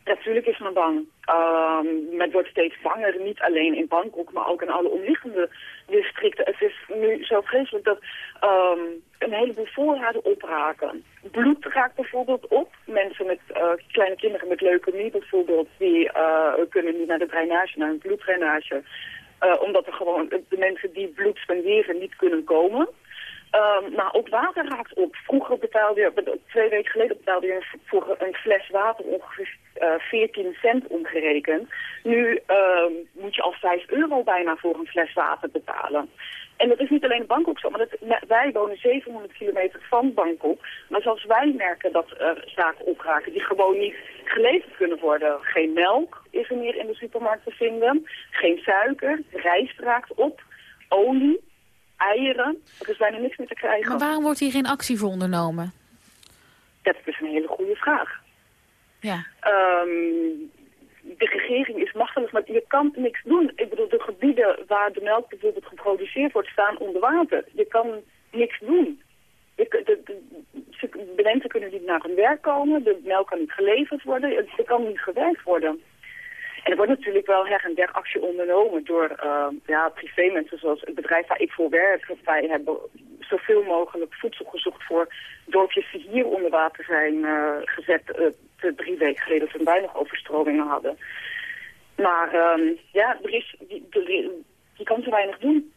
Natuurlijk is men bang. Um, men wordt steeds banger, niet alleen in Bangkok, maar ook in alle omliggende districten. Het is nu zo vreselijk dat um, een heleboel voorraden opraken. Bloed raakt bijvoorbeeld op. Mensen met uh, kleine kinderen met leukemie bijvoorbeeld, die uh, kunnen niet naar de drainage, naar een bloeddrainage. Uh, omdat er gewoon de mensen die bloed spenderen niet kunnen komen. Maar ook water raakt op. Vroeger betaalde je, twee weken geleden betaalde je voor een fles water ongeveer uh, 14 cent omgerekend. Nu uh, moet je al 5 euro bijna voor een fles water betalen. En dat is niet alleen Bangkok zo, maar dat, wij wonen 700 kilometer van Bangkok. Maar zoals wij merken dat er zaken opraken die gewoon niet geleverd kunnen worden. Geen melk is er meer in de supermarkt te vinden. Geen suiker, rijst raakt op, olie eieren. Er is bijna niks meer te krijgen. Maar waarom wordt hier geen actie voor ondernomen? Dat is een hele goede vraag. Ja. Um, de regering is machteloos, maar je kan niks doen. Ik bedoel, de gebieden waar de melk bijvoorbeeld geproduceerd wordt, staan onder water. Je kan niks doen. Je, de, de, de mensen kunnen niet naar hun werk komen, de melk kan niet geleverd worden, er kan niet gewerkt worden. En er wordt natuurlijk wel her en der actie ondernomen door uh, ja, privémensen zoals het bedrijf waar ik voor werk. Wij hebben zoveel mogelijk voedsel gezocht voor dorpjes die hier onder water zijn uh, gezet uh, drie weken geleden toen wij nog overstromingen hadden. Maar um, ja, er is, die, die, die kan zo weinig doen.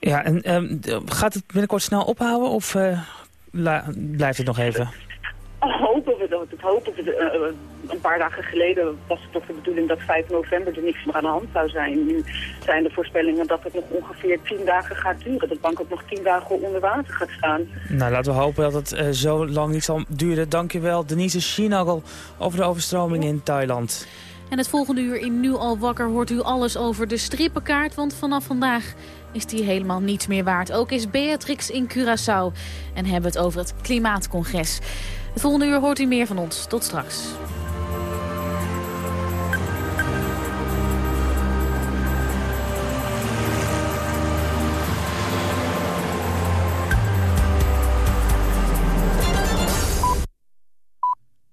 Ja, en um, gaat het binnenkort snel ophouden of blijft het nog even? hopen we dat. Het hopen we. Een paar dagen geleden was het toch de bedoeling dat 5 november er niks meer aan de hand zou zijn. Nu zijn de voorspellingen dat het nog ongeveer 10 dagen gaat duren. Dat bank ook nog 10 dagen onder water gaat staan. Nou, laten we hopen dat het uh, zo lang niet zal duren. Dankjewel, Denise Shinagel, over de overstroming in Thailand. En het volgende uur in Nu al wakker hoort u alles over de strippenkaart. Want vanaf vandaag is die helemaal niets meer waard. Ook is Beatrix in Curaçao. En hebben we het over het Klimaatcongres. Het volgende uur hoort u meer van ons. Tot straks.